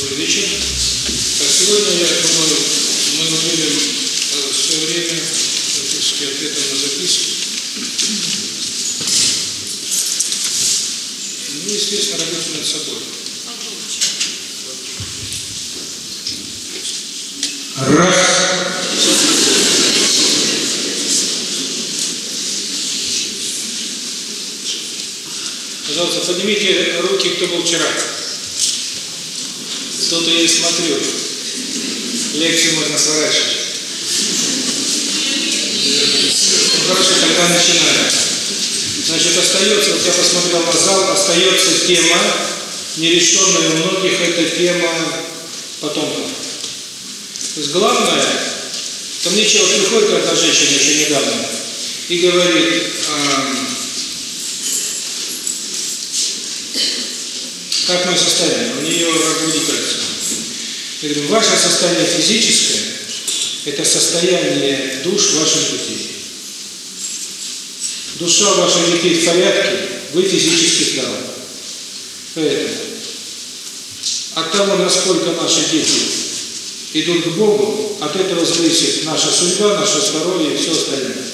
Добрый вечер. Так, сегодня, я думаю, мы уделим э, все время практически ответом на записки. Ну, естественно, работе над собой. Раз. Пожалуйста, поднимите руки, кто был вчера. Кто-то я смотрю. Лекцию можно сворачивать. Ну, хорошо, тогда начинаем. Значит, остается, вот я посмотрел на зал, остается тема, нерешенная у многих, это тема потомков. То есть главное, ко мне человек приходит, одна женщина еще недавно, и говорит, как мое состояние, у нее рак груди. Я говорю, ваше состояние физическое – это состояние душ в вашем пути. Душа ваших детей в порядке, вы физически здоровы. Поэтому от того, насколько наши дети идут к Богу, от этого зависит наша судьба, наше здоровье и все остальное.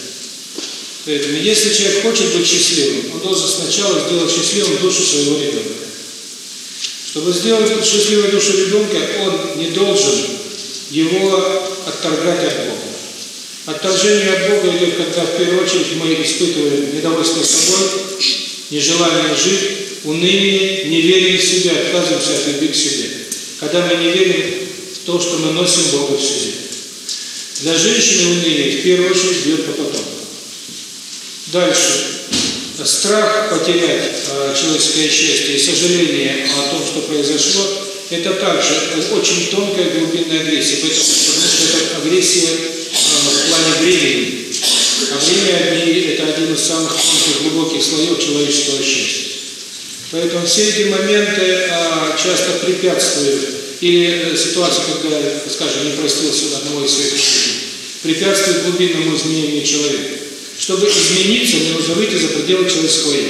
Поэтому если человек хочет быть счастливым, он должен сначала сделать счастливым душу своего ребенка. Чтобы сделать счастливой душу ребенка, он не должен его отторгать от Бога. Отторжение от Бога идет, когда в первую очередь мы испытываем недовольство собой, нежелание жить, уныние, неверие в себя, отказываемся от любви к себе. Когда мы не верим в то, что мы носим Бога в себе. Для женщины уныние в первую очередь бьет по потоку. Дальше. Страх потерять э, человеческое счастье и сожаление о том, что произошло, это также очень тонкая глубинная агрессия, поэтому, потому что это агрессия э, в плане времени. А время – это один из самых тонких, глубоких слоев человеческого счастья. Поэтому все эти моменты э, часто препятствуют, или ситуация, когда, скажем, не простился одного из своих родителей, препятствует глубинному изменению человека. Чтобы измениться, мне нужно выйти за пределы человеческого «я».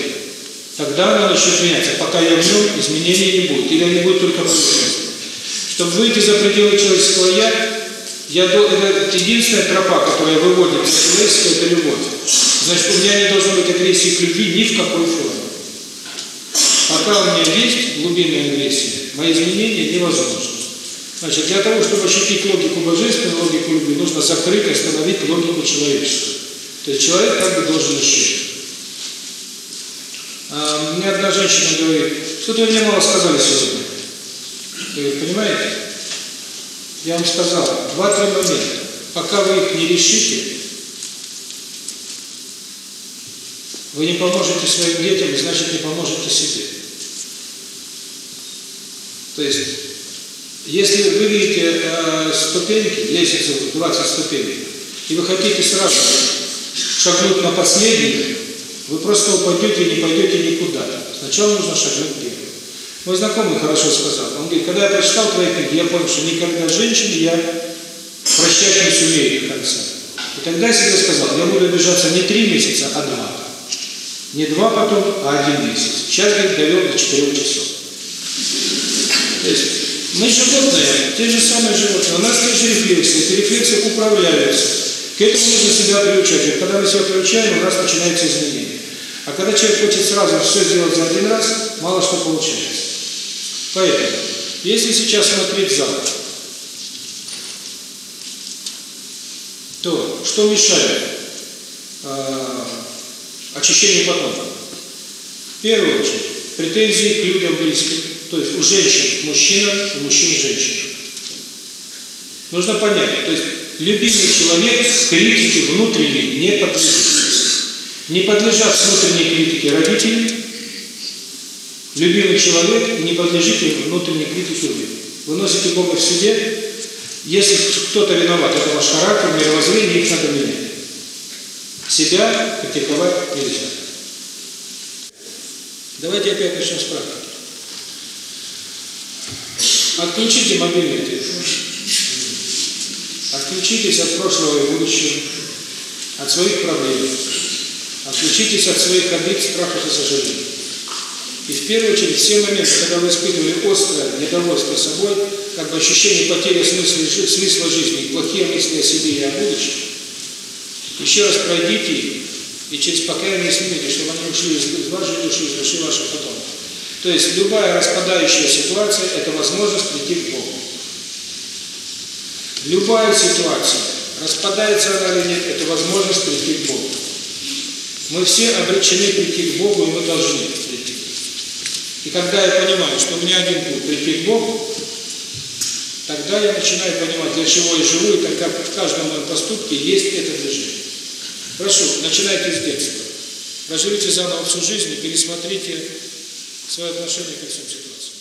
Тогда оно начнет меняться. Пока я в нем, изменений не будет. Или они будут только поверхностные. Чтобы выйти за пределы человеческого «я», я это единственная тропа, которая выводит человеческое, это любовь. Значит, у меня не должно быть агрессии к любви ни в какой форме. Пока у меня есть глубинная агрессия, мои изменения невозможны. Значит, для того, чтобы ощутить логику божественной, логику любви, нужно закрыть, остановить логику человеческую. То есть человек как бы должен исчезнуть. А, мне одна женщина говорит, что-то вы мне мало сказали сегодня. Вы понимаете? Я вам сказал, два-три момента. Пока вы их не решите, вы не поможете своим детям, значит не поможете себе. То есть, если вы видите э, ступеньки, лестницу 20 ступенек, и вы хотите сразу шагнуть на последний, вы просто упадете и не пойдете никуда. Сначала нужно шагнуть первым. Мой знакомый хорошо сказал. Он говорит, когда я прочитал твои книги, я понял, что никогда женщине я прощать не сумею до конца. И тогда я себе сказал, я буду обижаться не три месяца, а два. Не два потом, а один месяц. Сейчас, говорит, довел до четырех часов. То есть мы животные, те же самые животные. У нас те же рефлексы, эти рефлексы управляются. К этому нужно себя приучать. И когда мы себя приучаем, у нас начинается изменение. А когда человек хочет сразу все сделать за один раз, мало что получается. Поэтому, если сейчас смотреть зал, то что мешает э, очищению потока? В первую очередь, претензии к людям близким. То есть у женщин к мужчинам, у мужчин к женщинам. Нужно понять, то есть любимый человек критике внутренней не подлежит. Не подлежат внутренней критике родители, любимый человек, не подлежите внутренней критике вы. Вы носите Бога в себе, если кто-то виноват, это ваш характер, мировоззрение, их надо менять. Себя критиковать нельзя. Давайте опять начнем с практики. Отключите мобильный телефон. Отключитесь от прошлого и будущего, от своих проблем. Отключитесь от своих обид, страхов и сожалений. И в первую очередь все моменты, когда вы испытывали острое недовольство собой, как бы ощущение потери смысла, смысла жизни, плохие мысли о себе и о будущем, еще раз пройдите и через покаяние снимите, чтобы они ушли из вашей души, из души ваших потомков. То есть любая распадающая ситуация – это возможность прийти к Богу. Любая ситуация, распадается она или нет, это возможность прийти к Богу. Мы все обречены прийти к Богу, и мы должны прийти. И когда я понимаю, что у меня один путь – прийти к Богу, тогда я начинаю понимать, для чего я живу, и тогда в каждом моем поступке есть это движение. Прошу, начинайте с детства. Проживите заново всю жизнь и пересмотрите свое отношение ко всем ситуациям.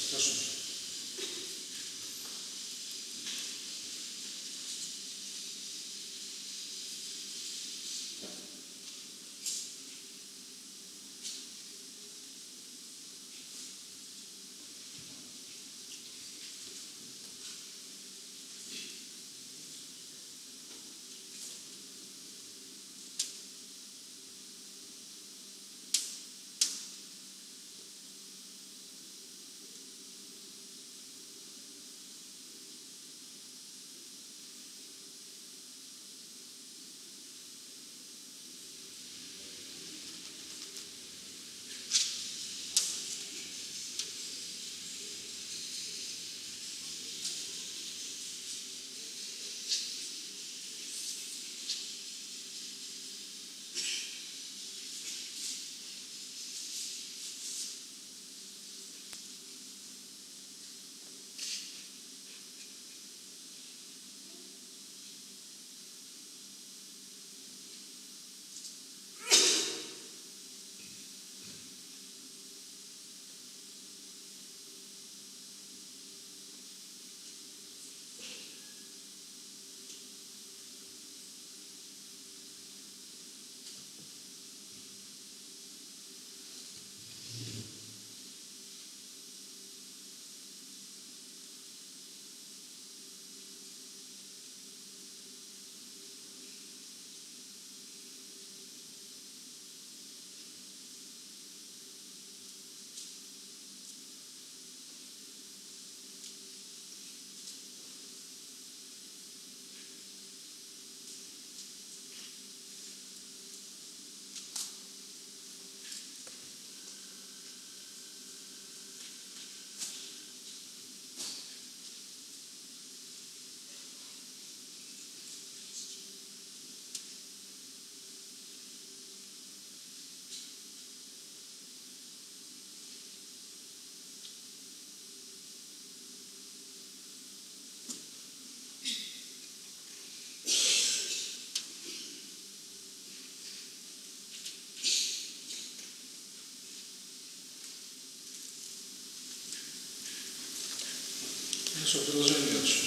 Хорошо, продолжаем дальше.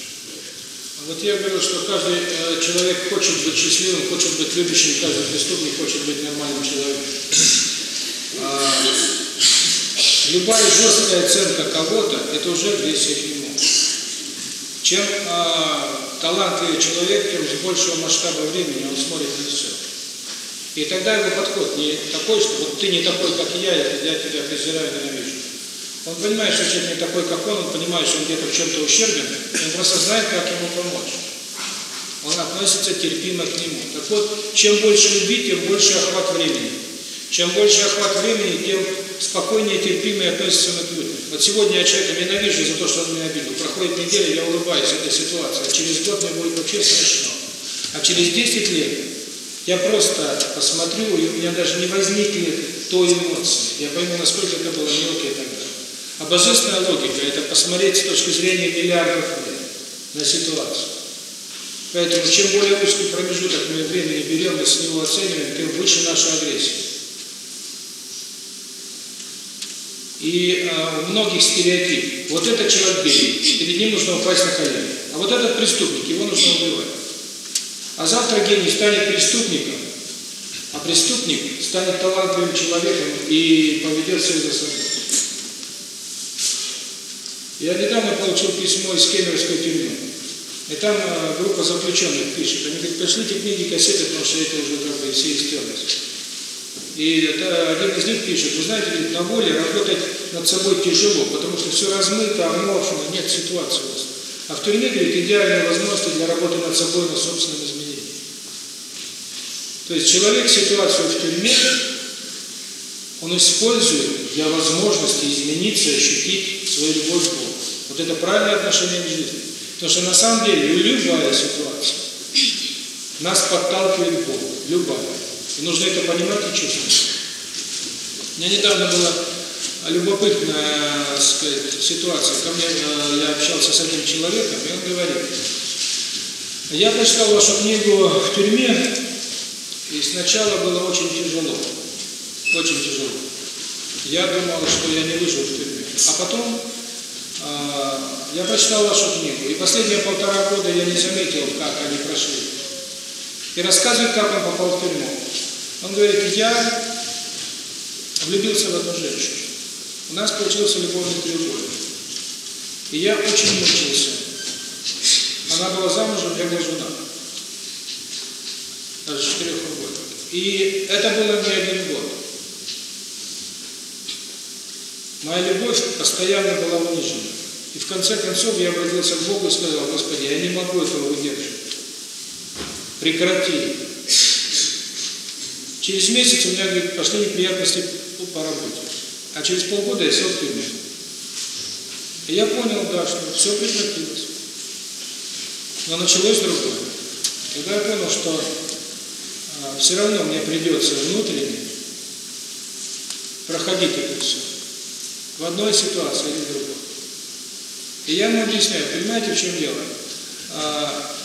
Вот я говорил, что каждый э, человек хочет быть счастливым, хочет быть любящим, каждый преступник хочет быть нормальным человеком. А, любая жесткая оценка кого-то – это уже агрессия к нему. Чем а, талантливый человек, тем с большего масштаба времени он смотрит на все. И тогда его подход не такой, что вот ты не такой, как я, я тебя презираю, ненавижу. Он понимает, что человек не такой, как он, он понимает, что он где-то в чем-то ущербен, он просто знает, как ему помочь. Он относится терпимо к нему. Так вот, чем больше любви, тем больше охват времени. Чем больше охват времени, тем спокойнее, терпимее относится он к людям. Вот сегодня я человека ненавижу за то, что он меня обидел. Проходит неделя, я улыбаюсь этой ситуации, а через год мне будет вообще смешно. А через 10 лет я просто посмотрю, и у меня даже не возникнет той эмоции. Я пойму, насколько это было мелко и так далее. А божественная логика – это посмотреть с точки зрения миллиардов лет на ситуацию. Поэтому чем более узкий промежуток мы времени берем и с него оцениваем, тем выше наша агрессия. И э, у многих стереотип. Вот этот человек гений, перед ним нужно упасть на колени. А вот этот преступник, его нужно убивать. А завтра гений станет преступником, а преступник станет талантливым человеком и поведет себя за собой. Я недавно получил письмо из Кемеровской тюрьмы. И там э, группа заключенных пишет. Они говорят, пришлите книги, кассеты, потому что это уже как бы все истерлось. И это, один из них пишет, вы знаете, на воле работать над собой тяжело, потому что все размыто, аморфно, нет ситуации у вас. А в тюрьме, говорит, идеальные возможности для работы над собой, над собственным изменением. То есть человек ситуацию в тюрьме, он использует для возможности измениться, ощутить свою любовь к Богу. Вот это правильное отношение к жизни. Потому что на самом деле любая ситуация нас подталкивает к Богу. Любая. И нужно это понимать и чувствовать. У меня недавно была любопытная сказать, ситуация. Ко мне э, я общался с одним человеком, и он говорит, я прочитал вашу книгу в тюрьме, и сначала было очень тяжело. Очень тяжело. Я думал, что я не выживу в тюрьме. А потом э, я прочитал вашу книгу, и последние полтора года я не заметил, как они прошли. И рассказывает, как он попал в тюрьму. Он говорит, я влюбился в одну женщину. У нас получился любовный треугольник. И я очень мучился. Она была замужем, я был жена. Даже четырехугольник. И это было не один год. Моя любовь постоянно была унижена. И в конце концов я обратился к Богу и сказал, Господи, я не могу этого выдерживать. Прекрати. Через месяц у меня говорит, пошли неприятности по работе. А через полгода я сел в тюрьме. И я понял, да, что все прекратилось. Но началось другое. Когда я понял, что а, все равно мне придется внутренне проходить это все. В одной ситуации или в другой. И я ему объясняю, понимаете, в чем дело? А,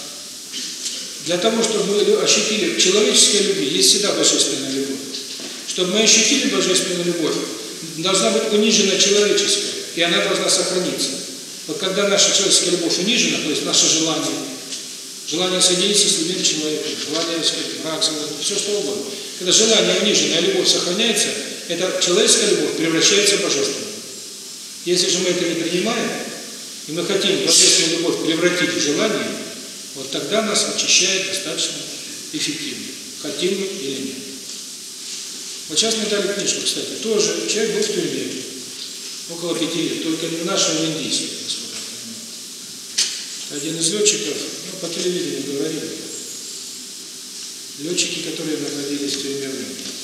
для того, чтобы мы ощутили человеческая любви, есть всегда божественная любовь. Чтобы мы ощутили божественную любовь, должна быть унижена человеческая, и она должна сохраниться. Вот когда наша человеческая любовь унижена, то есть наше желание, желание соединиться с любимым человеком, желание брак, все что угодно. Когда желание унижено, а любовь сохраняется, эта человеческая любовь превращается в божественную. Если же мы это не принимаем, и мы хотим божественную любовь превратить в желание, вот тогда нас очищает достаточно эффективно. Хотим мы или нет. Вот сейчас мне дали книжку, кстати, тоже человек был в тюрьме, около пяти лет, только не в нашей, а в индийской. Один из летчиков, ну, по телевидению говорили, летчики, которые находились в тюрьме в.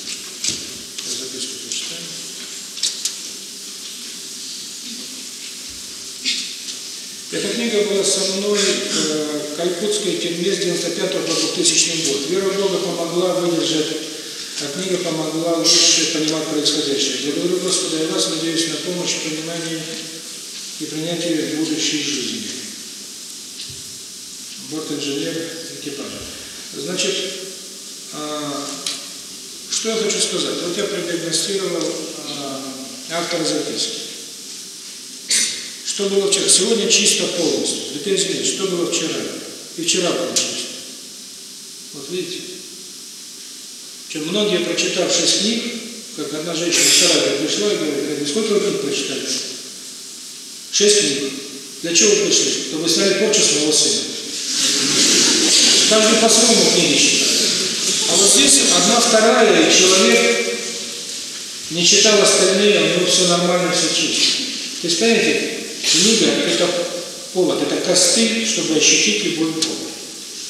Записку Эта книга была со мной в Калькутской тюрьме с 95 по 2000 год. Вера Бога помогла выдержать, а книга помогла лучше понимать происходящее. Благодарю Господа и вас, надеюсь на помощь в понимании и принятии будущей жизни. Борт-инженер экипажа. Значит, что я хочу сказать? Вот я продиагностировал автора записки. Что было вчера? Сегодня чисто полностью. Претензий нет. Что было вчера? И вчера чисто. Вот видите? Чем многие, прочитав шесть книг, как одна женщина в Саратове пришла и говорит, сколько вы книг прочитали? Шесть книг. Для чего вы пришли? Чтобы сняли порчу своего сына. Каждый по-своему книги читает. А вот здесь одна вторая, и человек не читал остальные, у все нормально, все чисто. То есть, понимаете, Книга – это повод, это костыль, чтобы ощутить к Богу.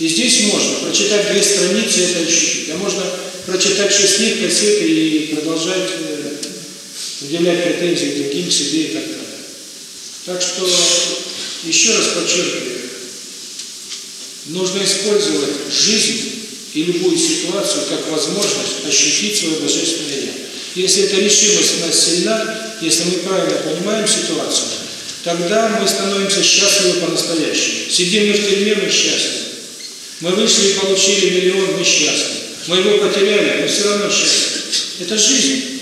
И здесь можно прочитать две страницы и это ощутить. А можно прочитать шесть книг, кассеты и продолжать э, уделять претензии другим, себе и так далее. Так что, еще раз подчеркиваю, нужно использовать жизнь и любую ситуацию как возможность ощутить свое Божественное Я. Если эта решимость у нас сильна, если мы правильно понимаем ситуацию, Тогда мы становимся счастливы по-настоящему. Сидим мы в тюрьме, мы счастливы. Мы вышли и получили миллион, мы счастливы. Мы его потеряли, мы все равно счастливы. Это жизнь.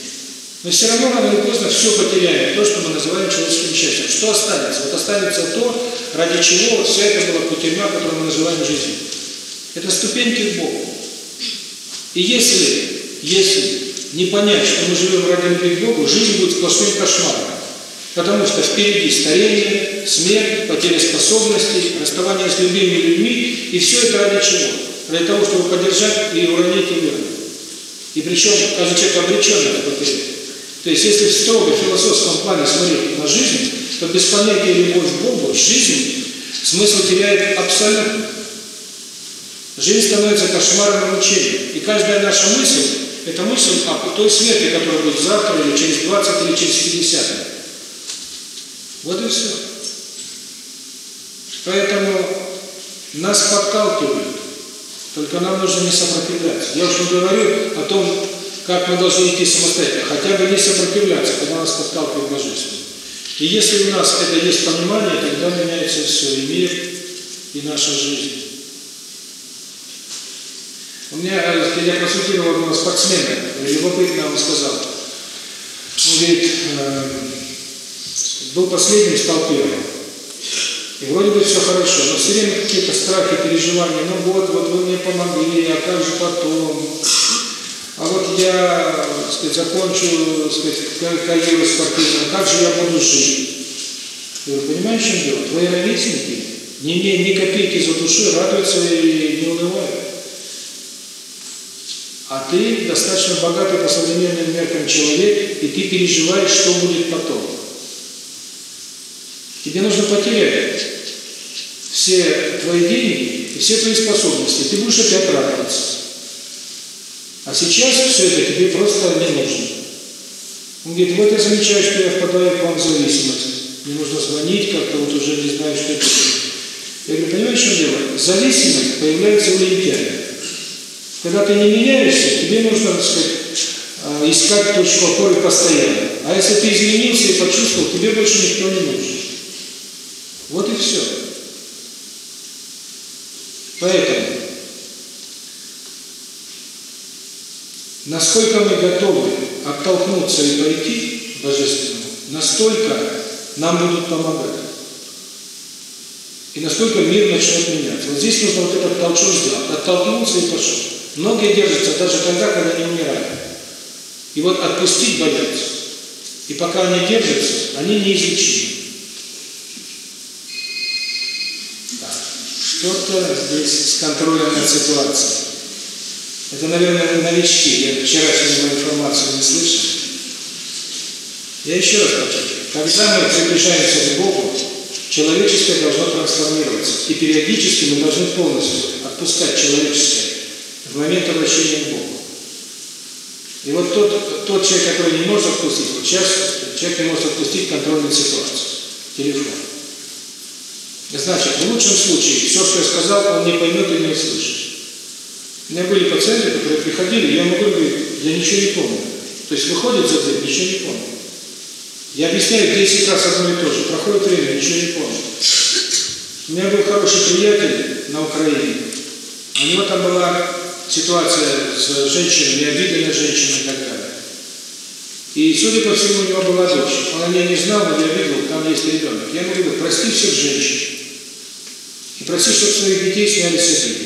Мы все равно рано или поздно все потеряем, то, что мы называем человеческим счастьем. Что останется? Вот останется то, ради чего вот вся эта была кутерьма, которую мы называем жизнью. Это ступеньки к Богу. И если, если не понять, что мы живем ради любви к Богу, жизнь будет сплошным кошмаром. Потому что впереди старение, смерть, потеря способностей, расставание с любимыми людьми, и все это ради чего? Ради того, чтобы поддержать и уронить вернуть. И причем каждый человек обречен на это потерять. То есть, если в строго философском плане смотреть на жизнь, то без понятия любовь к Богу жизнь смысл теряет абсолютно. Жизнь становится кошмарным мучением. И каждая наша мысль – это мысль о той смерти, которая будет завтра, или через 20, или через 50 лет. Вот и все. Поэтому нас подталкивают, только нам нужно не сопротивляться. Я уже говорю о том, как мы должны идти самостоятельно, хотя бы не сопротивляться, когда нас подталкивает Божественное. И если у нас это есть понимание, тогда меняется все, и мир, и наша жизнь. У меня, я консультировал одного спортсмена, любопытно он сказал, он говорит, э, был последним, стал первым. И вроде бы все хорошо, но все время какие-то страхи, переживания, ну вот, вот вы мне помогли, а как же потом? А вот я, так сказать, закончу, так сказать, карьеру спортивную, как же я буду жить? Вы понимаете, в чем дело? Твои ровесники, не имея ни копейки за душой, радуются и не унывают. А ты достаточно богатый по современным меркам человек, и ты переживаешь, что будет потом. Тебе нужно потерять все твои деньги и все твои способности. Ты будешь опять радоваться. А сейчас все это тебе просто не нужно. Он говорит, вот я замечаю, что я впадаю к вам в зависимость. Мне нужно звонить, как-то вот уже не знаю, что это. Я говорю, понимаешь, что дело? Зависимость появляется у лентяя. Когда ты не меняешься, тебе нужно, так сказать, а, искать точку опоры постоянно. А если ты изменился и почувствовал, тебе больше никто не нужен. Вот и все. Поэтому, насколько мы готовы оттолкнуться и пойти Божественному, настолько нам будут помогать. И насколько мир начнет меняться. Вот здесь нужно вот этот толчок сделать. Оттолкнулся и пошел. Многие держатся даже тогда, когда не умирают. И вот отпустить боятся. И пока они держатся, они неизлечимы. Что-то здесь с контролем над ситуацией. Это, наверное, новички. Я вчерашнюю информацию не слышал. Я еще раз подчеркиваю. Когда мы приближаемся к Богу, человеческое должно трансформироваться. И периодически мы должны полностью отпускать человеческое в момент обращения к Богу. И вот тот, тот человек, который не может отпустить, вот сейчас человек не может отпустить контрольную ситуацию. Телефон. Значит, в лучшем случае, все, что я сказал, он не поймет и не услышит. У меня были пациенты, которые приходили, я могу говорить, я ничего не помню. То есть выходит за дверь, ничего не помню. Я объясняю 10 раз одно и то же. Проходит время, ничего не помню. У меня был хороший приятель на Украине. У него там была ситуация с женщинами, обиды на женщин и так далее. И, судя по всему, у него была дочь. Он о ней не знал, но я видел, там есть ребенок. Я ему говорю, прости всех женщин. Проси, чтобы своих детей сняли с обиды.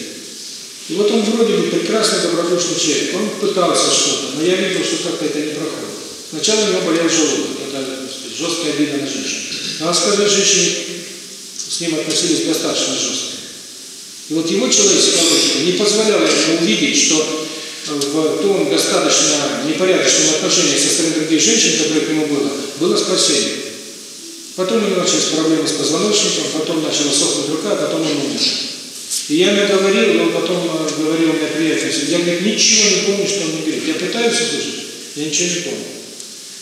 И вот он вроде бы прекрасный, добродушный человек. Он пытался что-то, но я видел, что как-то это не проходит. Сначала у него болел желудок, это жесткая обида на женщину. Надо сказать, женщины с ним относились достаточно жестко. И вот его человеческая не позволяла ему увидеть, что в том достаточно непорядочном отношении со стороны других женщин, которых ему было, было спасение. Потом у него начались проблемы с позвоночником, потом начала сохнуть рука, потом он умер. И я ему говорил, он потом говорил мне приятель, я говорит, ничего не помню, что он мне говорит. Я пытаюсь услышать, я ничего не помню.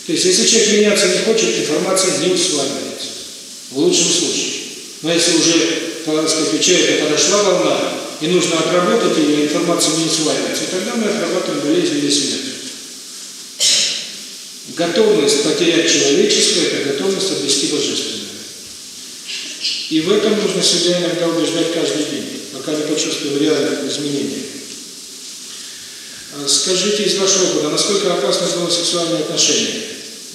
То есть, если человек меняться не хочет, информация не усваивается. В лучшем случае. Но если уже, так сказать, у человека подошла волна, и нужно отработать ее, информация не усваивается, тогда мы отрабатываем болезнь или смерть. Готовность потерять человеческое – это готовность обрести божественное. И в этом нужно себя иногда убеждать каждый день, пока не почувствуем реальных изменений. Скажите из вашего опыта, насколько опасны гомосексуальные отношения?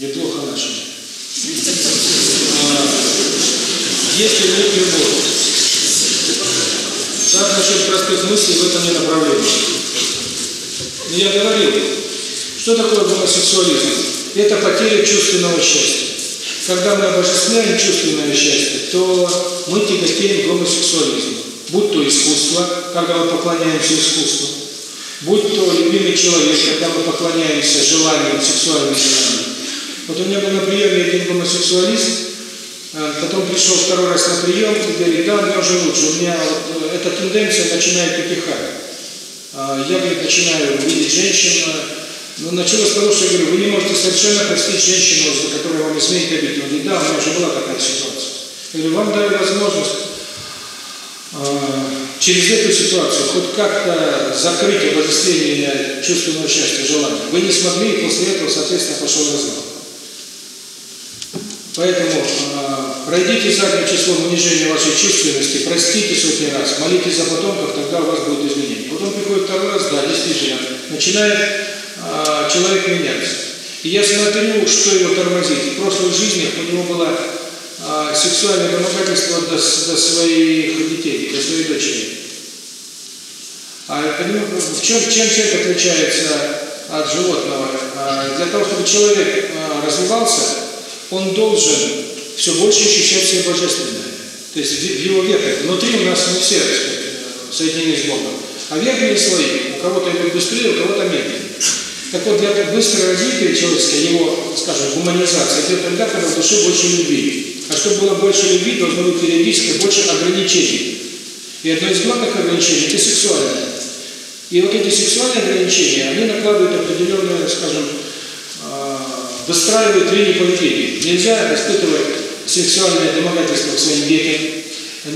Неплохо начали. Если нет любовь. Как насчет простых мыслей в этом не направлении? Но я говорил, что такое гомосексуализм? Это потеря чувственного счастья. Когда мы обожествляем чувственное счастье, то мы тяготеем к гомосексуализму. Будь то искусство, когда мы поклоняемся искусству, будь то любимый человек, когда мы поклоняемся желаниям, сексуальным желаниям, Вот у меня был на приеме один гомосексуалист, потом пришел второй раз на прием и говорит, да, мне уже лучше, у меня вот эта тенденция начинает утихать. Я, говорит, начинаю видеть женщин, но началось с я говорю, вы не можете совершенно простить женщину, за которую вам изменит обид. Он говорит, да, у меня уже была такая ситуация. Я говорю, вам дали возможность через эту ситуацию хоть как-то закрыть обожествление чувственного счастья, желания. Вы не смогли, и после этого, соответственно, пошел разговор. Поэтому э, пройдите задним числом унижения вашей чувственности, простите сотни раз, молитесь за потомков, тогда у вас будет изменение. Потом приходит второй раз, да, действительно, начинает э, человек меняться. И я смотрю, что его тормозит. В прошлых жизнях у него было э, сексуальное домогательство до, до своих детей, до своей дочери. А в чем, чем человек отличается от животного? Для того, чтобы человек развивался, он должен все больше ощущать себя божественное. То есть в его верхах, внутри у нас не все, сказать, соединены с Богом. А верхние слои, у кого-то идут быстрее, у кого-то медленнее. Так вот, для быстрого развития человеческого, его, скажем, гуманизация, идет тогда, когда в душе больше любви. А чтобы было больше любви, должно быть периодически больше ограничений. И одно из главных ограничений – это сексуальное. И вот эти сексуальные ограничения, они накладывают определенное, скажем, выстраивают линию поведения. Нельзя испытывать сексуальное домогательство к своим детям,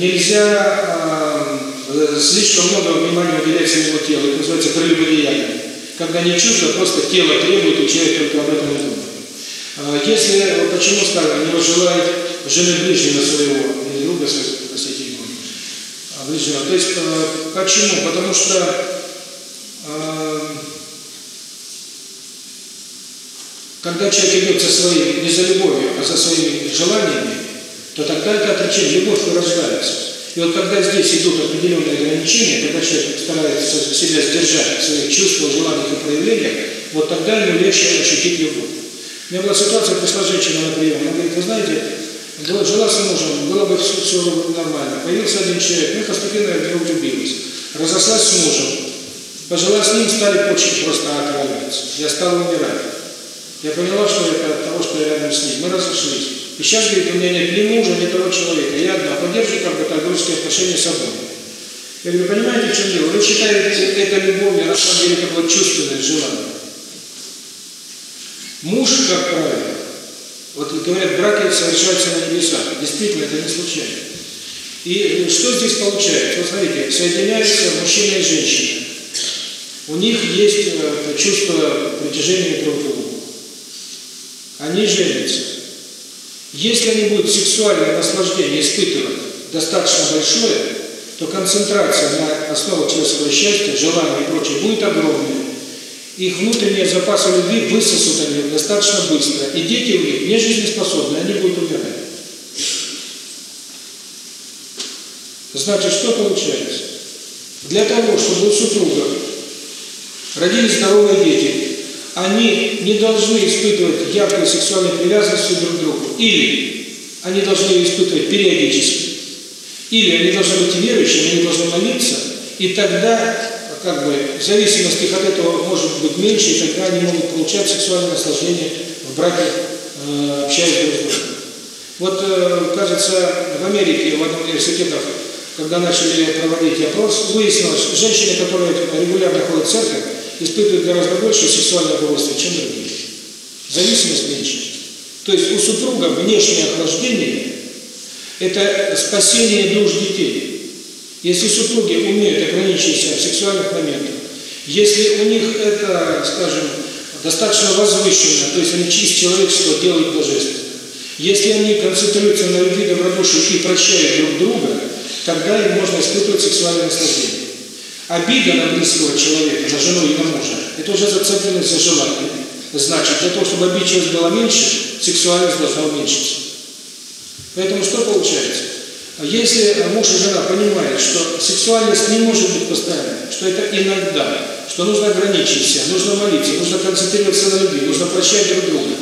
нельзя э, слишком много внимания уделять своему телу, это называется прелюбодеяние. Когда не чувство, просто тело требует, и человек только об этом и думает. Если, почему сказано, не возжелает жены ближнего своего, или друга своего, простите, ближнего. То есть, почему? Потому что когда человек идет за своей, не за любовью, а за своими желаниями, то тогда это отречение, любовь вырождается. И вот когда здесь идут определенные ограничения, когда человек старается себя сдержать в своих чувствах, желаниях и проявлениях, вот тогда ему легче ощутить любовь. У меня была ситуация, пришла женщина на прием, она говорит, вы знаете, жила с мужем, было бы все, все нормально. Появился один человек, мы постепенно в него влюбились. Разослась с мужем, пожила с ним, стали очень просто отравляться. Я стал умирать. Я поняла, что это от того, что я рядом с ним. Мы разошлись. И сейчас, говорит, у меня нет ни мужа, ни того человека. Я одна. Поддерживаю как бы торговские отношения с собой. Я говорю, понимаете, в чем дело? Вы считаете это любовью, а на самом деле это вот чувственное желание. Муж, как правило, вот говорят, браки совершаются на небесах. Действительно, это не случайно. И что здесь получается? Вот смотрите, соединяются мужчина и женщина. У них есть чувство притяжения друг к другу они женятся. Если они будут сексуальное наслаждение испытывать достаточно большое, то концентрация на основах человеческого счастья, желания и прочее будет огромная. Их внутренние запасы любви высосут они достаточно быстро. И дети у них не жизнеспособны, они будут умирать. Значит, что получается? Для того, чтобы у супругов родились здоровые дети, они не должны испытывать яркую сексуальную привязанность друг к другу. Или они должны ее испытывать периодически. Или они должны быть верующими, они должны молиться. И тогда, как бы, в зависимости от этого может быть меньше, и тогда они могут получать сексуальное наслаждение в браке, э, общаясь друг с другом. Вот, э, кажется, в Америке, в одном университетах, когда начали проводить опрос, выяснилось, что женщины, которые регулярно ходят в церковь, испытывают гораздо больше сексуального удовольствия, чем другие. Зависимость меньше. То есть у супруга внешнее охлаждение – это спасение душ детей. Если супруги умеют ограничить себя в сексуальных моментах, если у них это, скажем, достаточно возвышенно, то есть они чист человеческого делают божественное, если они концентрируются на любви, добродушии и прощают друг друга, тогда им можно испытывать сексуальное наслаждение. Обида на близкого человека, на жену и на мужа, это уже зацепленность за желание. Значит, для того, чтобы обидчивость была меньше, сексуальность должна уменьшиться. Поэтому что получается? Если муж и жена понимают, что сексуальность не может быть постоянной, что это иногда, что нужно ограничить себя, нужно молиться, нужно концентрироваться на любви, нужно прощать друг друга,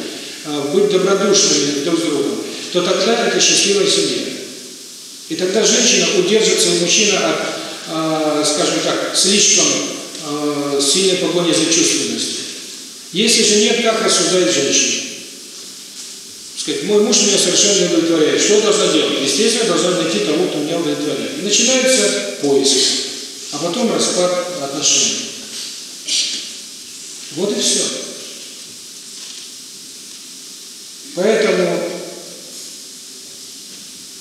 быть добродушными друг с другом, то тогда это счастливая семья. И тогда женщина удержится и мужчина от скажем так, слишком сильной погони за чувственностью. Если же нет, как рассуждает женщина? сказать, мой муж меня совершенно не удовлетворяет. Что должна делать? Естественно, должна найти того, кто меня удовлетворяет. И начинается поиск, а потом распад отношений. Вот и все. Поэтому,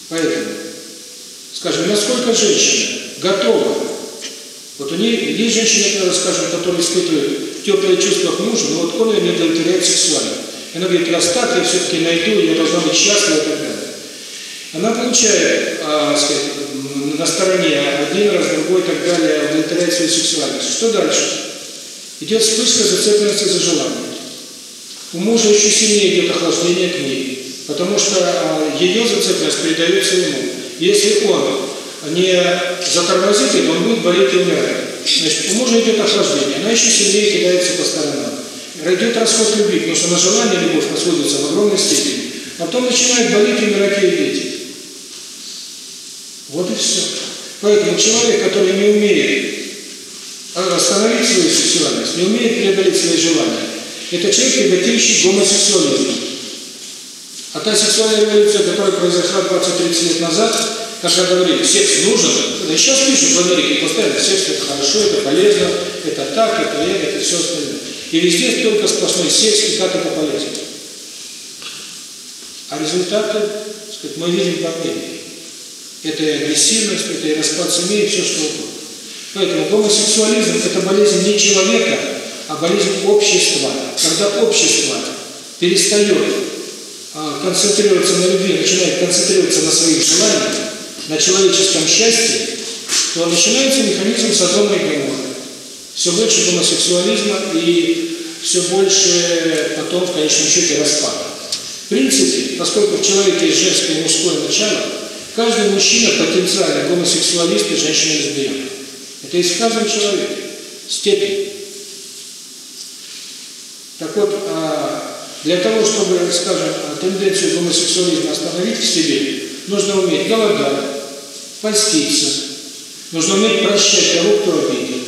поэтому, скажем, насколько женщина готова, вот у нее есть женщины, скажем, которые испытывают теплые чувства к мужу, но вот он ее не удовлетворяет сексуально. Она говорит, раз так, я все-таки найду, я должна быть счастлива и так далее. Она получает, а, сказать, на стороне один раз, другой и так далее, удовлетворяет сексуальность. Что дальше? Идет вспышка зацепленности за желание. У мужа еще сильнее идет охлаждение к ней, потому что а, ее зацепленность передается ему. Если он не затормозит это, он будет болеть и умирать. Значит, у мужа идет охлаждение, она еще сильнее кидается по сторонам. Идет расход любви, потому что на желание любовь расходится в огромной степени. Потом начинают болеть и умирать ее дети. Вот и все. Поэтому человек, который не умеет остановить свою сексуальность, не умеет преодолеть свои желания, это человек, тяготеющий гомосексуализм. А та сексуальная революция, которая произошла 20-30 лет назад, когда говорили, секс нужен, сейчас пишут в Америке постоянно, секс это хорошо, это полезно, это так, это это, это все остальное. И везде только сплошной секс, и как это полезно. А результаты, сказать, мы видим по мире. Это и агрессивность, это и распад семьи, и все что угодно. Поэтому гомосексуализм – это болезнь не человека, а болезнь общества. Когда общество перестает а, концентрироваться на любви, начинает концентрироваться на своих желаниях, на человеческом счастье, то начинается механизм Содома и. Все больше гомосексуализма и все больше потом в конечном счете распада. В принципе, поскольку в человеке есть женское и мужское начало, каждый мужчина потенциальный гомосексуалист и женщина-лесбиянка. Это есть в каждом человеке. Степень. Так вот, для того, чтобы, скажем, тенденцию гомосексуализма остановить в себе, нужно уметь голодать, поститься, нужно уметь прощать того, кто обидел,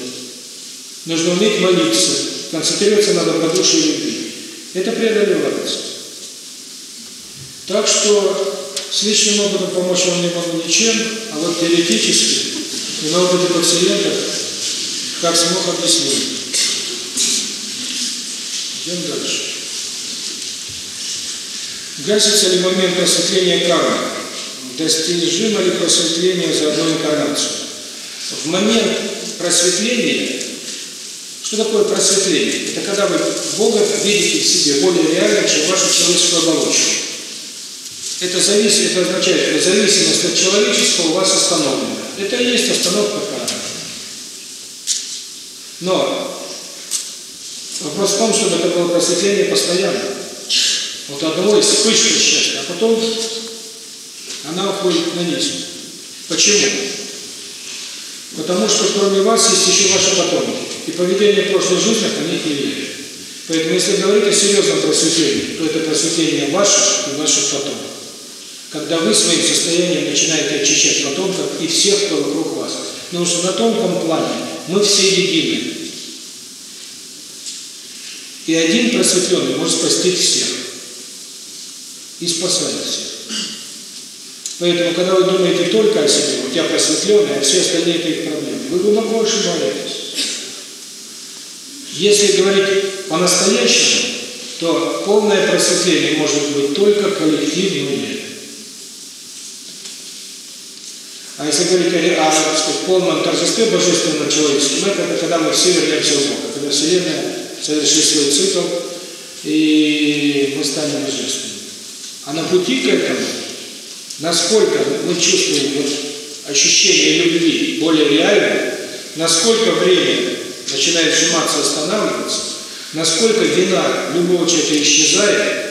нужно уметь молиться, концентрироваться на добродушии любви. Это преодолевается. Так что с личным опытом помочь вам не могу ничем, а вот теоретически и на опыте пациентов, как смог объяснил. Идем дальше. Гасится ли момент просветления кармы? Достижимо ли просветление за одну инкарнацию? В момент просветления, что такое просветление? Это когда вы Бога видите в себе более реально, чем вашу человеческую оболочку. Это зависит, это означает, что зависимость от человеческого у вас остановлена. Это и есть остановка кармы. Но вопрос в том, чтобы это было просветление постоянно. Вот одного есть вспышка счастья, а потом она уходит на низ. Почему? Потому что кроме вас есть еще ваши потомки. И поведение прошлой жизни на них не влияет. Поэтому если говорить о серьезном просветлении, то это просветление ваших и ваших потомков. Когда вы своим состоянием начинаете очищать потомков и всех, кто вокруг вас. Потому что на тонком плане мы все едины. И один просветленный может спасти всех. И спасает всех. Поэтому, когда вы думаете только о себе, вот я просветленный, а все остальные это их проблемы, вы глубоко ошибаетесь. Если говорить по-настоящему, то полное просветление может быть только коллективное. А если говорить о, о полном торжестве божественного человеческом, это, это когда мы все вернемся в Бога, когда Вселенная совершит свой цикл, и мы станем божественными. А на пути к этому насколько мы чувствуем вот ощущение любви более реально, насколько время начинает сжиматься, останавливаться, насколько вина любого человека исчезает,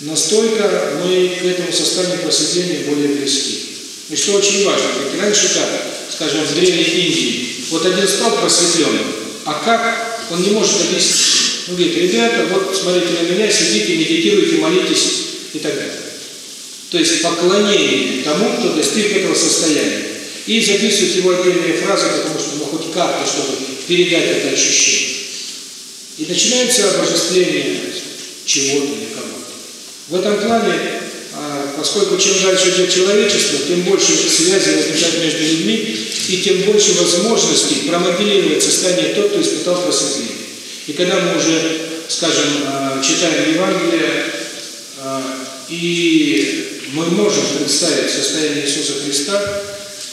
настолько мы к этому состоянию просветления более близки. И что очень важно, ведь раньше как, скажем, в Древней Индии, вот один стал просветленным, а как, он не может объяснить. Он говорит, ребята, вот смотрите на меня, сидите, медитируйте, молитесь и так далее. То есть поклонение тому, кто достиг этого состояния. И записывать его отдельные фразы, потому что ну хоть как-то, чтобы передать это ощущение. И начинается обожествление чего-то или кого-то. В этом плане, поскольку чем дальше идет человечество, тем больше связи возникает между людьми, и тем больше возможностей промоделировать состояние тот, кто испытал просветление. И когда мы уже, скажем, читаем Евангелие, и мы можем представить состояние Иисуса Христа,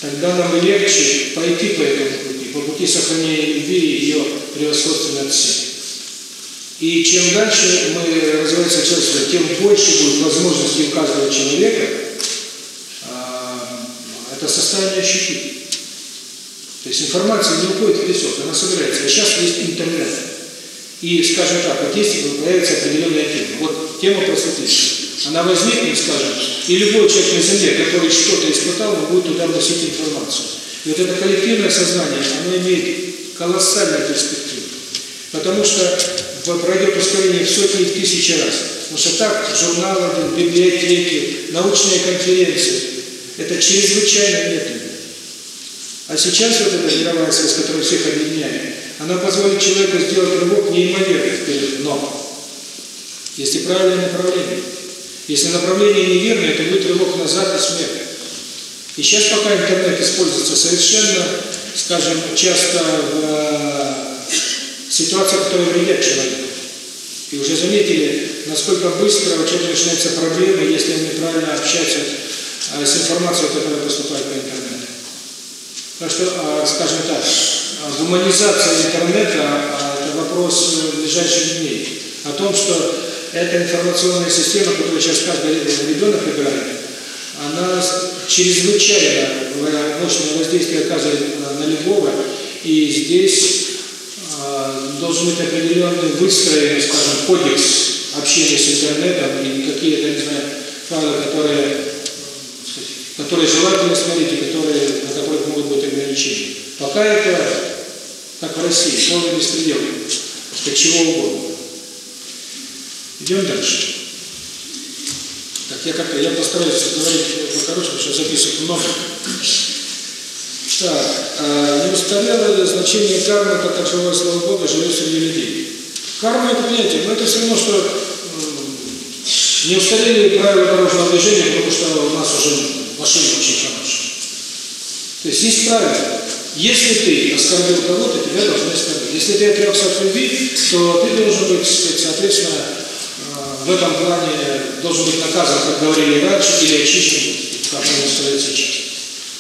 тогда нам легче пойти по этому пути, по пути сохранения любви и ее превосходства над всем. И чем дальше мы развивается человечество, тем больше будет возможностей у каждого человека это состояние ощутить. То есть информация не уходит в песок, она собирается. А сейчас есть интернет. И, скажем так, вот если появится определенная тема, вот тема просветления, она возникнет, скажем, и любой человек на Земле, который что-то испытал, он будет туда вносить информацию. И вот это коллективное сознание, оно имеет колоссальную перспективу. Потому что пройдет ускорение в сотни и тысячи раз. Потому что так журналы, библиотеки, научные конференции – это чрезвычайно медленно. А сейчас вот эта мировая связь, которая всех объединяет, она позволит человеку сделать рывок неимоверный вперед, но если правильное направление. Если направление неверное, это будет рывок назад и смерть. И сейчас пока интернет используется совершенно, скажем, часто в э, ситуациях, которые вредят человеку. И уже заметили, насколько быстро у человека начинаются проблемы, если он неправильно общается э, с информацией, которая поступает по интернету. Так что, э, скажем так, гуманизация интернета – это вопрос ближайших дней. О том, что эта информационная система, которую сейчас каждый ребенок играет, она чрезвычайно мощное воздействие оказывает на любого, и здесь должен быть определенный выстроенный, скажем, кодекс общения с интернетом и какие-то, не знаю, файлы, которые, которые желательно смотреть и которые, на которых могут быть ограничения. Пока это, как в России, полный беспредел, что чего угодно. Идем дальше. Так, я как-то, я постараюсь говорить покороче, потому что записок много. Так, э, неустарелое значение кармы, как живое слово Бога, живет среди людей. Карма – это понятие, но это все равно, что э, не устарели правила дорожного движения, потому что у нас уже машины очень хорошие. То есть есть правила. Если ты оскорбил кого-то, тебя должны оскорбить. Если ты отрекся от любви, то ты должен быть, соответственно, в этом плане должен быть наказан, как говорили раньше, или очищен, как он стоит сейчас.